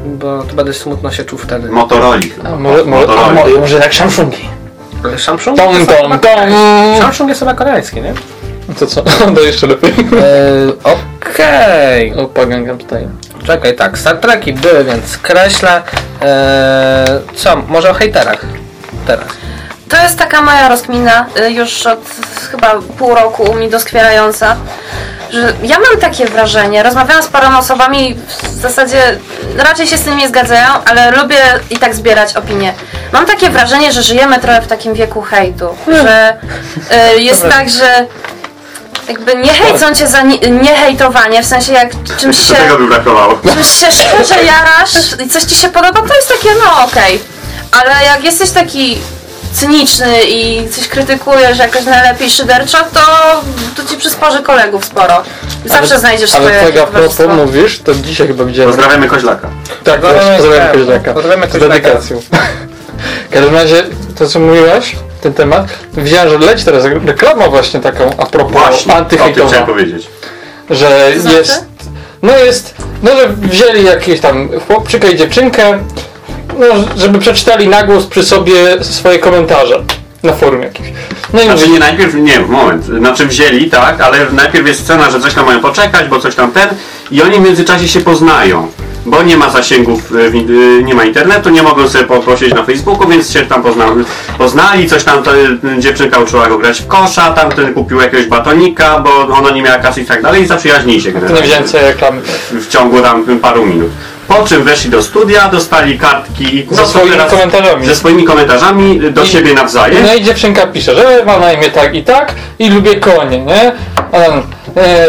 Bo to będę smutno się czuł wtedy. Motorola chyba. A może, może, jak Samsungi. Samsung? Tom, to tom, tom. Samsung jest chyba koreański, nie? To co? *laughs* To jeszcze lepiej. Eee, Okej. Opa, Gangnam Style. Czekaj, tak, Star Treki były, więc kreślę. Eee, co, może o hejterach? Teraz. To jest taka moja rozkmina, y, już od chyba pół roku mi doskwierająca, że ja mam takie wrażenie, rozmawiałam z paroma osobami, w zasadzie raczej się z tym nie zgadzają, ale lubię i tak zbierać opinie. Mam takie wrażenie, że żyjemy trochę w takim wieku hejtu, że y, jest tak, że jakby nie hejcą cię za nie, nie hejtowanie, w sensie jak czymś się Tego by brakowało. czymś się szczerze *laughs* jarasz i coś ci się podoba, to jest takie, no okej. Ale jak jesteś taki cyniczny i coś krytykujesz jakoś najlepiej szyderczo, to, to ci przysporzy kolegów sporo. Zawsze Ale- znajdziesz Ale swoje tak a towarzystwo. propos mówisz, to dzisiaj chyba widziałem. Pozdrawiamy Koźlaka. Tak, Pozdrawiamy- pozdrawiam Koźlaka. pozdrawiamy Z Koźlaka. dedykacją. W każdym razie, to co mówiłaś, ten temat, widziałem, że leci teraz reklama właśnie taką a propos Właśnie, antyhejtowa. chciałem powiedzieć. że znaczy? jest. No jest. No że wzięli jakieś tam chłopczyka i dziewczynkę, no, żeby przeczytali na głos przy sobie swoje komentarze na forum jakimś. No i Znaczy mówi, nie najpierw, nie, moment, znaczy wzięli, tak, ale najpierw jest scena, że coś tam mają poczekać, bo coś tam ten i oni w międzyczasie się poznają. Bo nie ma zasięgów, nie ma internetu, nie mogą sobie poprosić na Facebooku, więc się tam pozna, poznali, coś tam, to, y, dziewczynka uczyła go grać w kosza, tamten kupił jakiegoś batonika, bo ona nie miała kasy i tak dalej i zaprzyjaźnili się nie generalnie wziąłem sobie reklamy. w ciągu tam paru minut. Po czym weszli do studia, dostali kartki Ze swoimi teraz- komentarzami. ze swoimi komentarzami do I- siebie nawzajem. No i dziewczynka pisze, że ma na imię tak i tak i lubię konie, nie? A, e,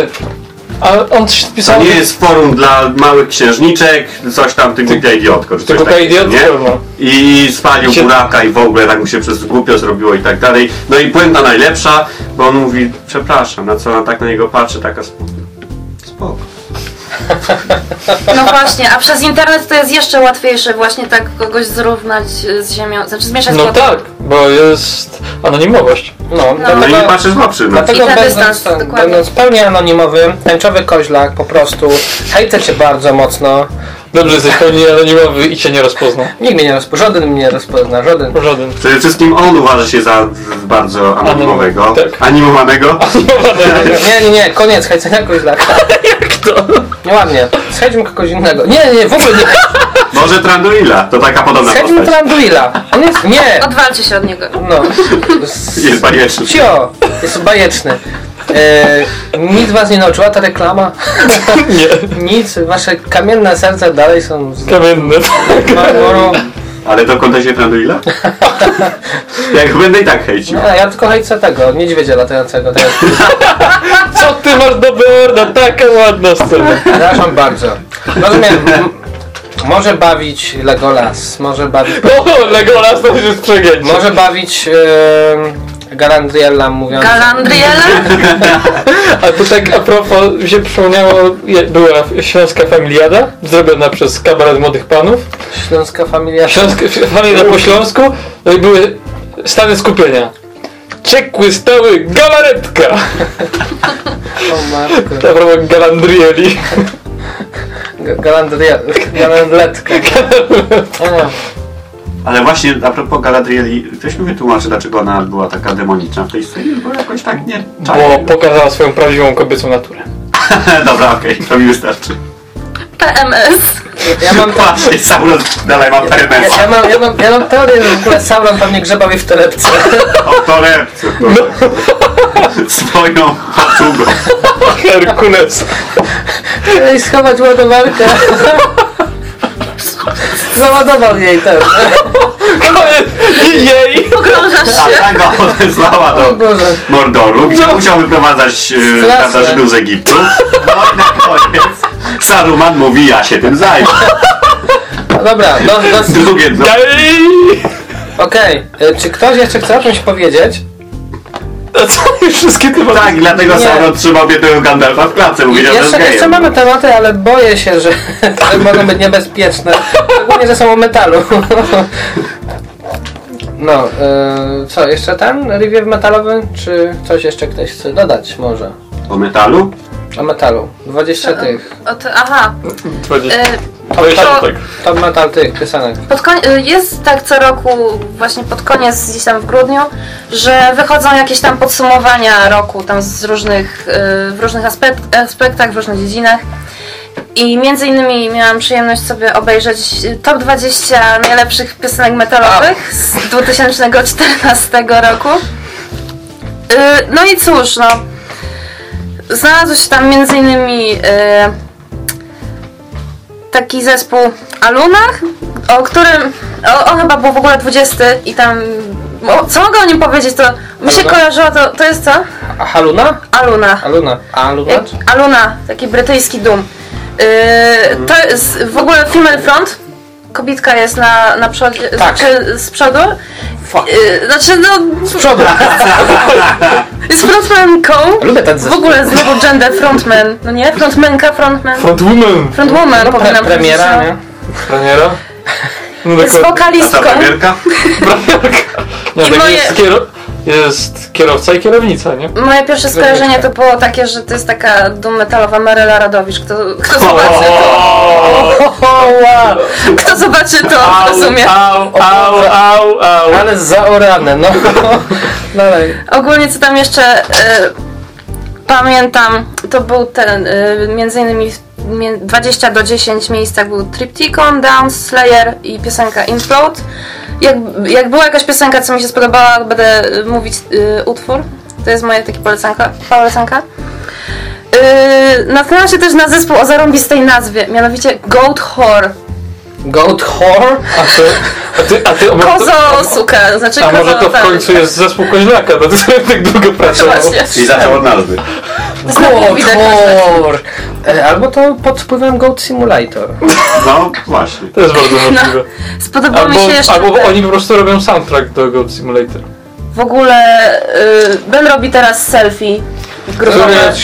a on coś To pisał. nie jest forum dla małych księżniczek, coś tam, ty głupia idiotko, czy coś takiego, idiotko, nie? no. I spalił Się- buraka i w ogóle tak mu się przez głupio zrobiło i tak dalej. No i puenta najlepsza, bo on mówi, przepraszam, na co ona tak na niego patrzy, taka sp- spoko. No właśnie, a przez internet to jest jeszcze łatwiejsze właśnie tak kogoś zrównać y, z ziemią, znaczy zmieszać No tak, bo jest anonimowość. No, No i nie patrzysz w oczy, no. Dlatego I ten będąc, dystans, tak, dokładnie. będąc pełnie anonimowy, tęczowy koźlak po prostu hejtę cię bardzo mocno. Dobrze, jesteś pełni anonimowy i cię nie rozpozna. Nikt mnie nie rozpozna, żaden mnie nie rozpozna, żaden. Żaden. Przede wszystkim on uważa się za bardzo anonimowego, tak. animowanego. Nie, nie, nie, koniec hejcenia koźlaka. To? Nieładnie. Schejdźmy kogoś innego. Nie, nie, w ogóle nie. Może Tranduila, to taka podobna Schejdźmy postać. Tranduila. On jest, nie. Odwalcie się od niego. No. Jest bajeczny. Cio, jest bajeczny. E, nic was nie nauczyła ta reklama? Nie. Nic, wasze kamienne serca dalej są z Kamienne. marmuru. Ale to w kontekście Tranduila? *laughs* Jak będę i tak hejcił. Nie, ja tylko hejcę tego, niedźwiedzia latającego. To jest, Co ty masz do Beorda? Taka ładna scena. przepraszam bardzo. Rozumiem, m- może bawić Legolas, może bawić... O, Legolas to już jest przegięcie. Może bawić e, Galandriella mówiąc... Galandriela? *laughs* A to tak a propos, mi się przypomniało, była Śląska Familiada, zrobiona przez kabaret Młodych Panów. Śląska familia... Śląska Familiada po Śląsku, no i były stany skupienia. Czekły stały galaretka! *laughs* O matko. A propos Galandrieli. Ga- Galandria... Galandletka. *laughs* Nie, Ale właśnie a propos Galadrieli, ktoś mi wytłumaczy, dlaczego ona była taka demoniczna w tej scenie, bo jakoś tak nie Bo czaję. pokazała swoją prawdziwą kobiecą naturę. *laughs* Dobra, okej, to mi wystarczy. PMS. Ja mam, Właśnie, Sauron dalej mam ja, PMS. ja, mam, ja, mam, ja mam teorię, że w ogóle Sauron pewnie grzebał jej w torebce. O torebce, Swoją paczugą. Herkules. Ej, schować ładowarkę. Załadował jej ten. *laughs* Jej! Pogrążasz A się. tak go odesłała do. Mordoru, gdzie musiał wyprowadzać e, prawda, Żydów z Egiptu. No i na koniec Saruman mówi, ja się tym zajmę. No Dobra, no, no, Drugie dno. Okej. E, Czy ktoś jeszcze chce o czymś powiedzieć? *laughs* Już wszystkie tematy? Tak, dlatego Nie. Sauron trzymał biednego Gandalfa w klatce, mówi, że jest Jeszcze, jeszcze mamy tematy, ale boję się, że *laughs* mogą być niebezpieczne. Szczególnie, że są o metalu. *laughs* No, e, co, jeszcze ten review metalowy? Czy coś jeszcze ktoś chce dodać może? O metalu? O metalu. 20 tych. O to, aha. 20. Y, tak. top metal tych piosenek. Pod koń- y, jest tak co roku, właśnie pod koniec, gdzieś tam w grudniu, że wychodzą jakieś tam podsumowania roku, tam z różnych, y, w różnych aspekt- aspektach, w różnych dziedzinach. I między innymi miałam przyjemność sobie obejrzeć top 20 najlepszych piosenek metalowych z 2014 roku. No i cóż, no. Znalazł się tam między innymi y, taki zespół Alunach, o którym o, on chyba był w ogóle 20 i tam o, co mogę o nim powiedzieć, to mi się Aluna? kojarzyło, to, to jest co? A Haluna? Aluna. Aluna. A Aluna? Jak, Aluna, taki brytyjski dum. Yy, to jest w ogóle female front. Kobitka jest na, na przodzie, Tak. znaczy z przodu. Fuck. Yy, znaczy no, Z przodu. *laughs* jest frontmanką. Lubię ten W zespół. ogóle znowu gender frontman, no nie? Frontmanka, frontman. Frontwoman. Frontwoman No, pre, powinnam premiera, powiedzieć, nie? Premiera? No Jest wokalistką. premierka? Nie, I tak moje- jest, kiero... jest kierowca i kierownica, nie? Moje pierwsze skojarzenie to było takie, że to jest taka dum metalowa Maryla Radowicz. Kto, kto zobaczy to. Kto zobaczy to, rozumie. Au, au, au, au. Ale zaorane, no. *laughs* Dalej. Ogólnie co tam jeszcze e, pamiętam, to był ten, e, między innymi w mie- 20 do 10 miejscach był Triptychon, Down, Slayer i piosenka Implode. Jak, jak była jakaś piosenka, co mi się spodobała, będę mówić e, utwór. To jest moja taka polecanka. polecanka. Yy, natknęłam się też na zespół o zarąbistej nazwie, mianowicie Goat Whore. Goat Whore? A ty, a ty, a ty, a może to, Kozo suka, znaczy a może to w tak. końcu jest zespół Koźlaka, no to sobie tak długo pracował. Właśnie. I zaczął od nazwy. Znowu Goat widać Whore. E, Albo to pod wpływem Goat Simulator. No właśnie. To jest bardzo możliwe. Spodobało Albo, mi się jeszcze albo ten- oni po prostu robią soundtrack do Goat Simulator. w ogóle y, Ben robi teraz selfie. Które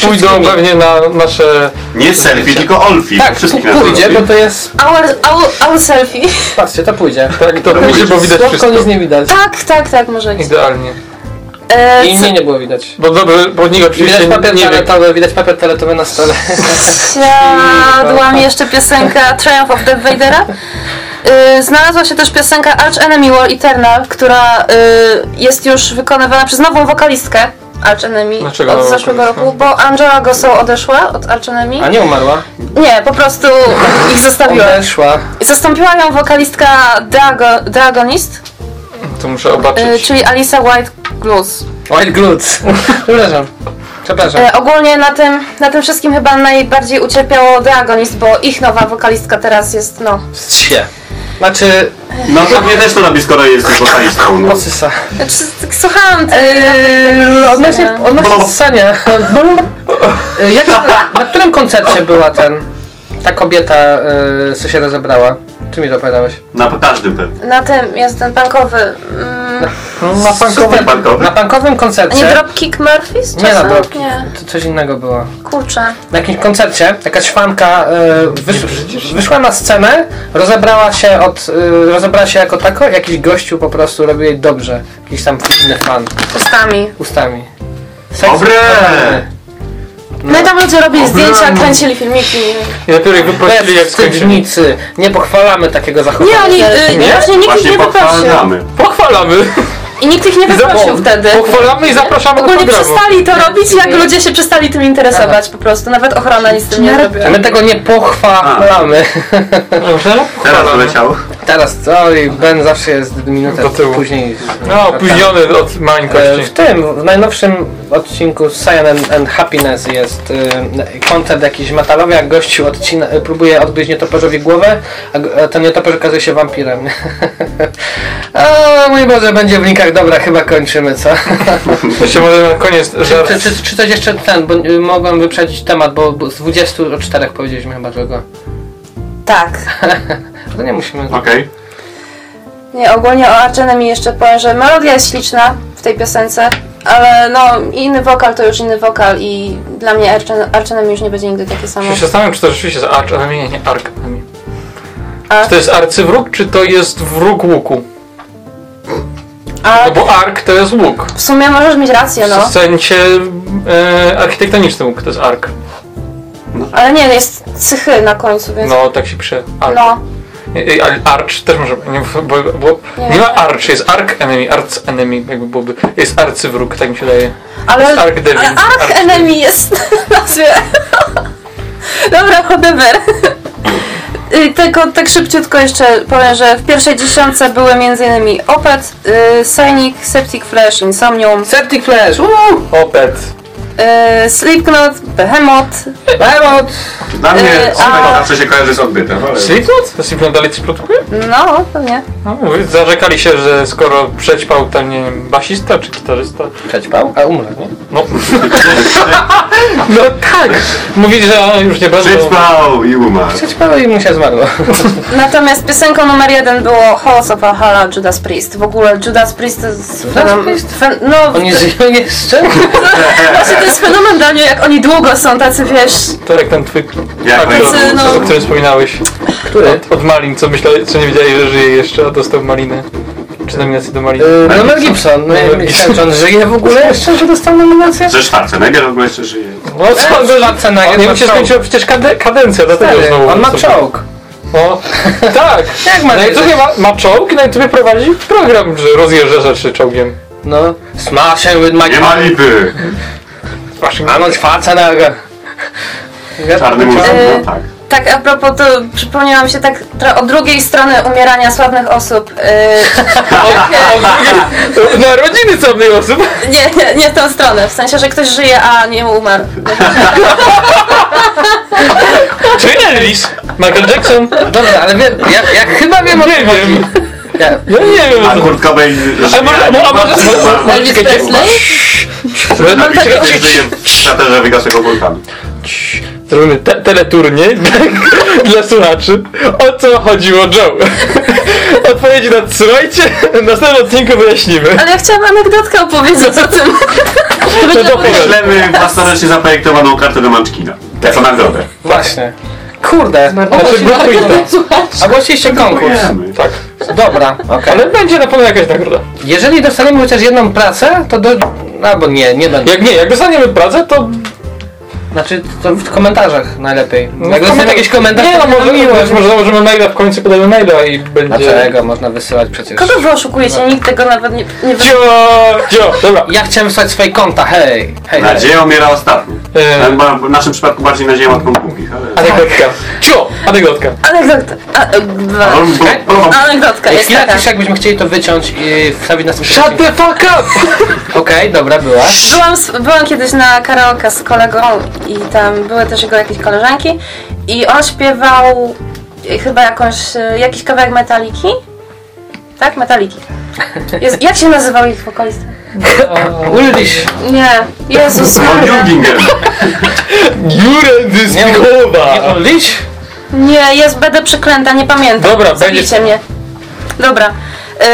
pójdą pewnie na nasze... Nie selfie, tylko olfi. Tak, Wszystkich pójdzie, bo to jest... Our, our, our selfie. Patrzcie, to pójdzie. Tak, to pójdzie, bo widać wszystko. nic nie widać. Tak, tak, tak, może być. Idealnie. E, I co- mnie nie było widać. Bo dobrze, bo nikt oczywiście Widać papier nie toaletowy, widać papier toaletowy na stole. Siadła *laughs* mi jeszcze piosenka Triumph of Death Vadera. Y, Znalazła się też piosenka Arch Enemy War Eternal, która y, jest już wykonywana przez nową wokalistkę Arch Enemy Dlaczego od zeszłego roku, bo Angela Gossow odeszła od Arch Enemy. A nie umarła? Nie, po prostu ich zostawiła. Odeszła. Zastąpiła ją wokalistka Drago, Dragonist, To muszę y, obaczyć. czyli Alisa White Blues. White Glutes. *laughs* Przepraszam. Przepraszam. E, ogólnie na tym, na tym wszystkim chyba najbardziej ucierpiało Dragonist, bo ich nowa wokalistka teraz jest, no, Sie. Znaczy, No to mnie też to robi, skoro jest wokalistką. No. osysa. Znaczy, tak słuchałam te... Eee, odnośnie, odnośnie ssania. Eee, Jak, na którym koncercie była ten, ta kobieta, e, co się rozebrała? Ty mi to opowiadałeś? Na każdym pewnie. Na tym jest ten punkowy... Mm, Na Punkowy? na punkowym a nie koncercie. Dropkick Murphys? Nie na czasem? Dropkick, Nie, to coś innego było. kurczę. Na jakimś koncercie jakaś fanka e, wysz, wyszła na scenę, rozebrała się od, e, rozebrała się jako tako, jakiś gościu po prostu robił jej dobrze. Jakiś tam inny fan. Ustami. Ustami. Dobre! No i tam ludzie robili zdjęcia, kręcili filmiki. I dopiero ich wyprosili jak skończyli. Wstydnicy. Nie pochwalamy takiego zachowania. Nie, oni, y, Nie? właśnie nikt ich Właśnie nie pochwalamy. Pochwalamy. I nikt ich nie wyprosił wtedy. Pochwalamy i zapraszamy do Ogólnie programu. przestali to robić, jak ludzie się przestali tym interesować po prostu. Nawet ochrona nic z tym nie robiła. A my tego nie pochwalamy. Dobrze? Teraz poleciało. Teraz, oj, Ben zawsze jest minutę Do tyłu. później. No, opóźniony od E, mańkości. W tym, w najnowszym odcinku Cyan and, and Happiness jest y, koncert jakiś metalowy, jak gościu odcina, y, próbuje odgryźć nietoperzowi głowę, a a ten nietoperz okazuje się wampirem. *laughs* o mój Boże, będzie w linkach. Dobra, chyba kończymy, co? *laughs* Jeszcze może na koniec żart. czy, czy, czy coś jeszcze ten, bo y, mogłem wyprzedzić temat, bo, bo z 24 powiedzieliśmy chyba czego. Tak. *laughs* To nie musimy... Okej. Nie, ogólnie o Arch Enemy jeszcze powiem, że melodia jest śliczna w tej piosence, ale no inny wokal to już inny wokal i dla mnie Arch Arch Enemy już nie będzie nigdy takie samo. Ja się zastanawiam, czy to rzeczywiście jest Arch Enemy, nie, nie Ark Enemy. A- Czy to jest arcywróg, czy to jest wróg łuku? A No bo Ark to jest łuk. w sumie możesz mieć rację, no. W sensie e, architektoniczny łuk to jest Ark. Ale nie, jest cychy na końcu, więc No, tak się pisze. Ark. no. Arch też może nie, bo, bo Nie. nie ma Arch, jest Ark Enemy, Arch Enemy jakby byłoby. Jest arcywróg, tak mi się daje. Ale, Jest Arch Devil. ale Arch Enemy jest *laughs* na nazwie. *laughs* Dobra, whatever. Y, Tylko tak szybciutko jeszcze powiem, że w pierwszej dziesiątce były m.in. Opet, y, Cynic, Septic Flash, Insomnium, Septic Flash! Woo! Opet. Y, Slipknot, Behemoth, Behemoth! Dla mnie Yy, Opet a- zawsze się kojarzy z odbytem, ale... Slipknot? To Slipknot dalej coś produkuje? no pewnie. No, zarzekali się, że skoro przećpał ten, nie wiem, basista czy gitarzysta. Przećpał? A umrę, nie? No. *laughs* no tak. Mówili, że już nie będą. Przyćpał i umarł. Przećpał i mu się zmarło. *laughs* Natomiast piosenką numer jeden było Halls of Valhalla Judas Priest. W ogóle Judas Priest to jest Judas Priest? no, Oni żyją jeszcze? *laughs* właśnie to jest fenomen dla mnie, jak oni długo są tacy, wiesz, To jak ten twój Jak tak, najbardziej. no. o którym wspominałeś. Który? Od, od Malin, co myślałeś, co nie wiedziałeś, że żyje jeszcze, a dostał Malinę. Czy nominację do Maliny. Yy, no Mel Gibson. No ja Mel myślałem, że on żyje w ogóle jeszcze, że dostał nominację? Ze Schwarzenegger w ogóle jeszcze żyje. No co, że Schwarzenegger Nie ma mu się czołg. skończyła przecież kade, kadencja, dlatego Stary, znowu. on ma sobie- czołg. No, *laughs* tak. Jak ma Na YouTubie ma, ma czołg i na YouTubie prowadzi program, że rozjeżdża rzeczy czołgiem. No. Smashing with my Nie ma lipy! Waszym... Arnold Schwarzenegger. Czarny murzyn, Yy, no tak. Tak, a propos, to przypomniała mi się tak od drugiej strony umierania sławnych osób. *laughs* Yy, Na rodziny słabnej osób. nie, nie, nie w tą stronę, w sensie, że ktoś żyje, a nie umarł. Czy Elvis? Michael Jackson? Dobra, ale wiem, ja, ja chyba wiem o wiem. Ja, Ja nie wiem. A o co- Kurt Cobain A może, a może, umarł. może, może, Elvis. Presley? A ktoś żyje w kraterze wygasłego wulkanu. Zrobimy te teleturniej *laughs* dla słuchaczy. O co chodziło Joe? *laughs* Odpowiedzi nadsyłajcie. W następnym odcinku wyjaśnimy. Ale ja chciałam anegdotkę opowiedzieć o tym. No to powiem. Wyślemy własnoręcznie zaprojektowaną kartę do Munchkina. Jako nagrodę. właśnie. Kurde. Znaczy, blokujmy. A głosiliście konkurs. Tak. Dobra, okej. Ale będzie na pewno jakaś nagroda. Jeżeli dostaniemy chociaż jedną pracę, to do... Albo nie, nie będę. Jak nie, jak dostaniemy pracę, to Znaczy, to w komentarzach najlepiej. Jak No, dostaniemy komentarz- jakiś komentarz, Nie, to no może, miło. wiesz, może założymy maila, w końcu podajemy maila i będzie... Dlaczego? Można wysyłać przecież. Kogo wy oszukujecie? Nikt tego nawet nie, nie wy... Cio, cio, dobra. Ja chciałem wysłać swoje konta, hej. Hej, hej. Nadzieja umiera ostatnio. E, Ma- W naszym przypadku bardziej nadzieja matką długich, ale... anegdotka. Cio, anegdotka. Anegdotka. A, e, dwa. Ale- Anegdotka jest Chwila taka. ciszy, jakbyśmy chcieli to wyciąć i wstawić na Shut the fuck up! Okej, dobra, była. Byłam, z- byłam kiedyś na karaoke z kolegą i tam były też jego jakieś koleżanki i on śpiewał e, chyba jakąś, e, jakiś kawałek Metaliki. Tak? Metaliki. Jest, jak się nazywał ich wokalista? *laughs* Ulrich. Nie, Jezus. Jurek Nie Dyskowa! Ulrich? Nie, jest będę przeklęta, nie pamiętam. Dobra, będzie- mnie. Dobra. Yy,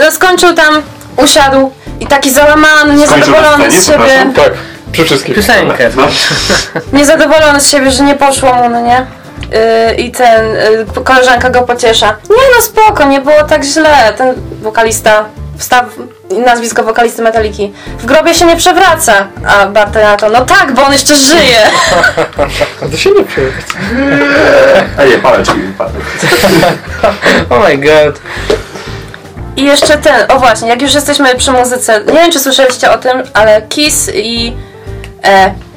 no skończył tam, usiadł i taki załamany, niezadowolony z siebie. Tak, przy wszystkich. Piosenkę. No, Niezadowolony z siebie, że nie poszło mu, no nie? Yy, I ten, yy, koleżanka go pociesza. Nie no spoko, nie było tak źle. Ten wokalista wstaw nazwisko wokalisty Metaliki. W grobie się nie przewraca. A Bartek na to, no tak, bo on jeszcze żyje. *laughs* A to się nie przyjdzie. *laughs* A nie, pałeczki, pałeczki. *laughs* Oh my god. I jeszcze ten, o właśnie, jak już jesteśmy przy muzyce, nie wiem czy słyszeliście o tym, ale Kiss i... E, to,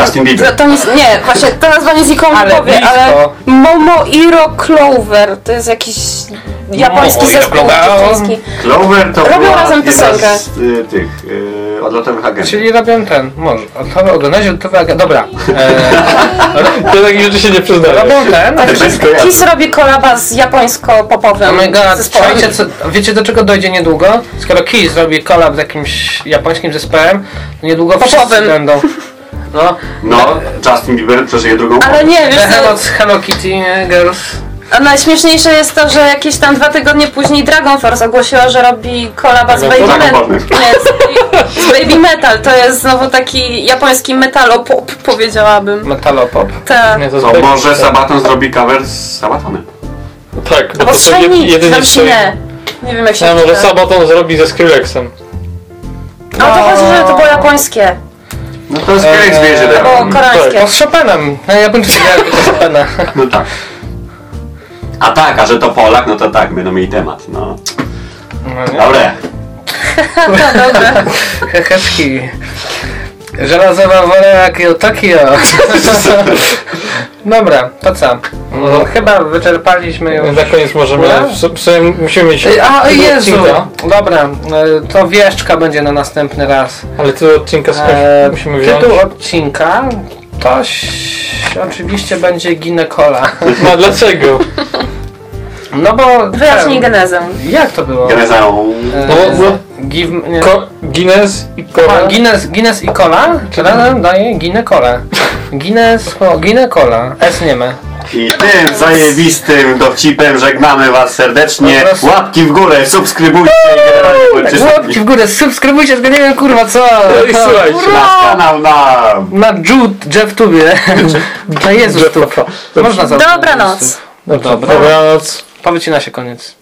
Justin Bieber. To, to nic, nie, właśnie to nazwanie z nikomu Ale powie, blisko. ale Momoiro Clover to jest jakiś japoński zespół Clover. japoński. Clover to Robią była razem piosenkę. z y, tych y, odlotowych agentów. Czyli robią ten, może. To oglądać to Dobra. E, *laughs* Do takich rzeczy się nie przyznaję. robią ten. Jest kojarzy. Kiss robi kolaba z japońsko-popowym Oh my god, zespołem. słuchajcie, co, wiecie do czego dojdzie niedługo? Skoro Kiss robi collab z jakimś japońskim zespołem, to niedługo wszyscy Popowym. będą. No, No, Justin Bieber przeżyje drugą Ale nie, wiesz The co, Hello, Hello Kitty nie, Girls. a najśmieszniejsze jest to, że jakieś tam dwa tygodnie później Dragon Force ogłosiła, że robi kolaba z Baby? Metal. Nie, z, z Baby Metal, to jest znowu taki japoński metalopop, powiedziałabym. Metalopop. Tak. Nie, To może Sabaton zrobi cover z Sabatonem. Tak, bo to Shiny, jedynie tam stoi. nie. Nie wiem jak się może nazywa. Sabaton zrobi ze Skrillexem. No to chodzi, że to było japońskie. No to z Greg Eee, zwierzę Albo dało. koreańskie. No z Chopinem. No ja bym czytał *laughs* Chopina. No tak. A tak, a że to Polak, no to tak, będą mieli temat, no. No? Dobre. *laughs* No dobra. Heheszki. Żelazowa wola jak Tokio. *laughs* Dobra, to co? No. Chyba wyczerpaliśmy już. Na koniec możemy. No. W w sumie musimy mieć. A, Jezu! odcinka, Dobra, e, to wieszczka będzie na następny raz. Ale tytuł odcinka skądś E, musimy wziąć. tytuł odcinka to oczywiście będzie ginekola. *laughs* No dlaczego? No bo... Wyjaśnij ten- genezę. Jak to było? Genezą. E, No, bo- give, nie. Ko Guinness i A, Cola. Guinness, Guinness i cola? Czy razem daje ginekola? *laughs* Guinness, o, ginekola. S nie ma. I tym zajebistym dowcipem żegnamy was serdecznie. Łapki w górę, subskrybujcie i generalnie bądźcie Tak, łapki w górę, subskrybujcie, tylko nie wiem kurwa co. No i słuchajcie. Nasz kanał na... Na Jude, Jeff Tubie. *laughs* Na Jezus tu. Można. Dobranoc. Dobrze, Dobra. dobranoc. Po wycina się koniec.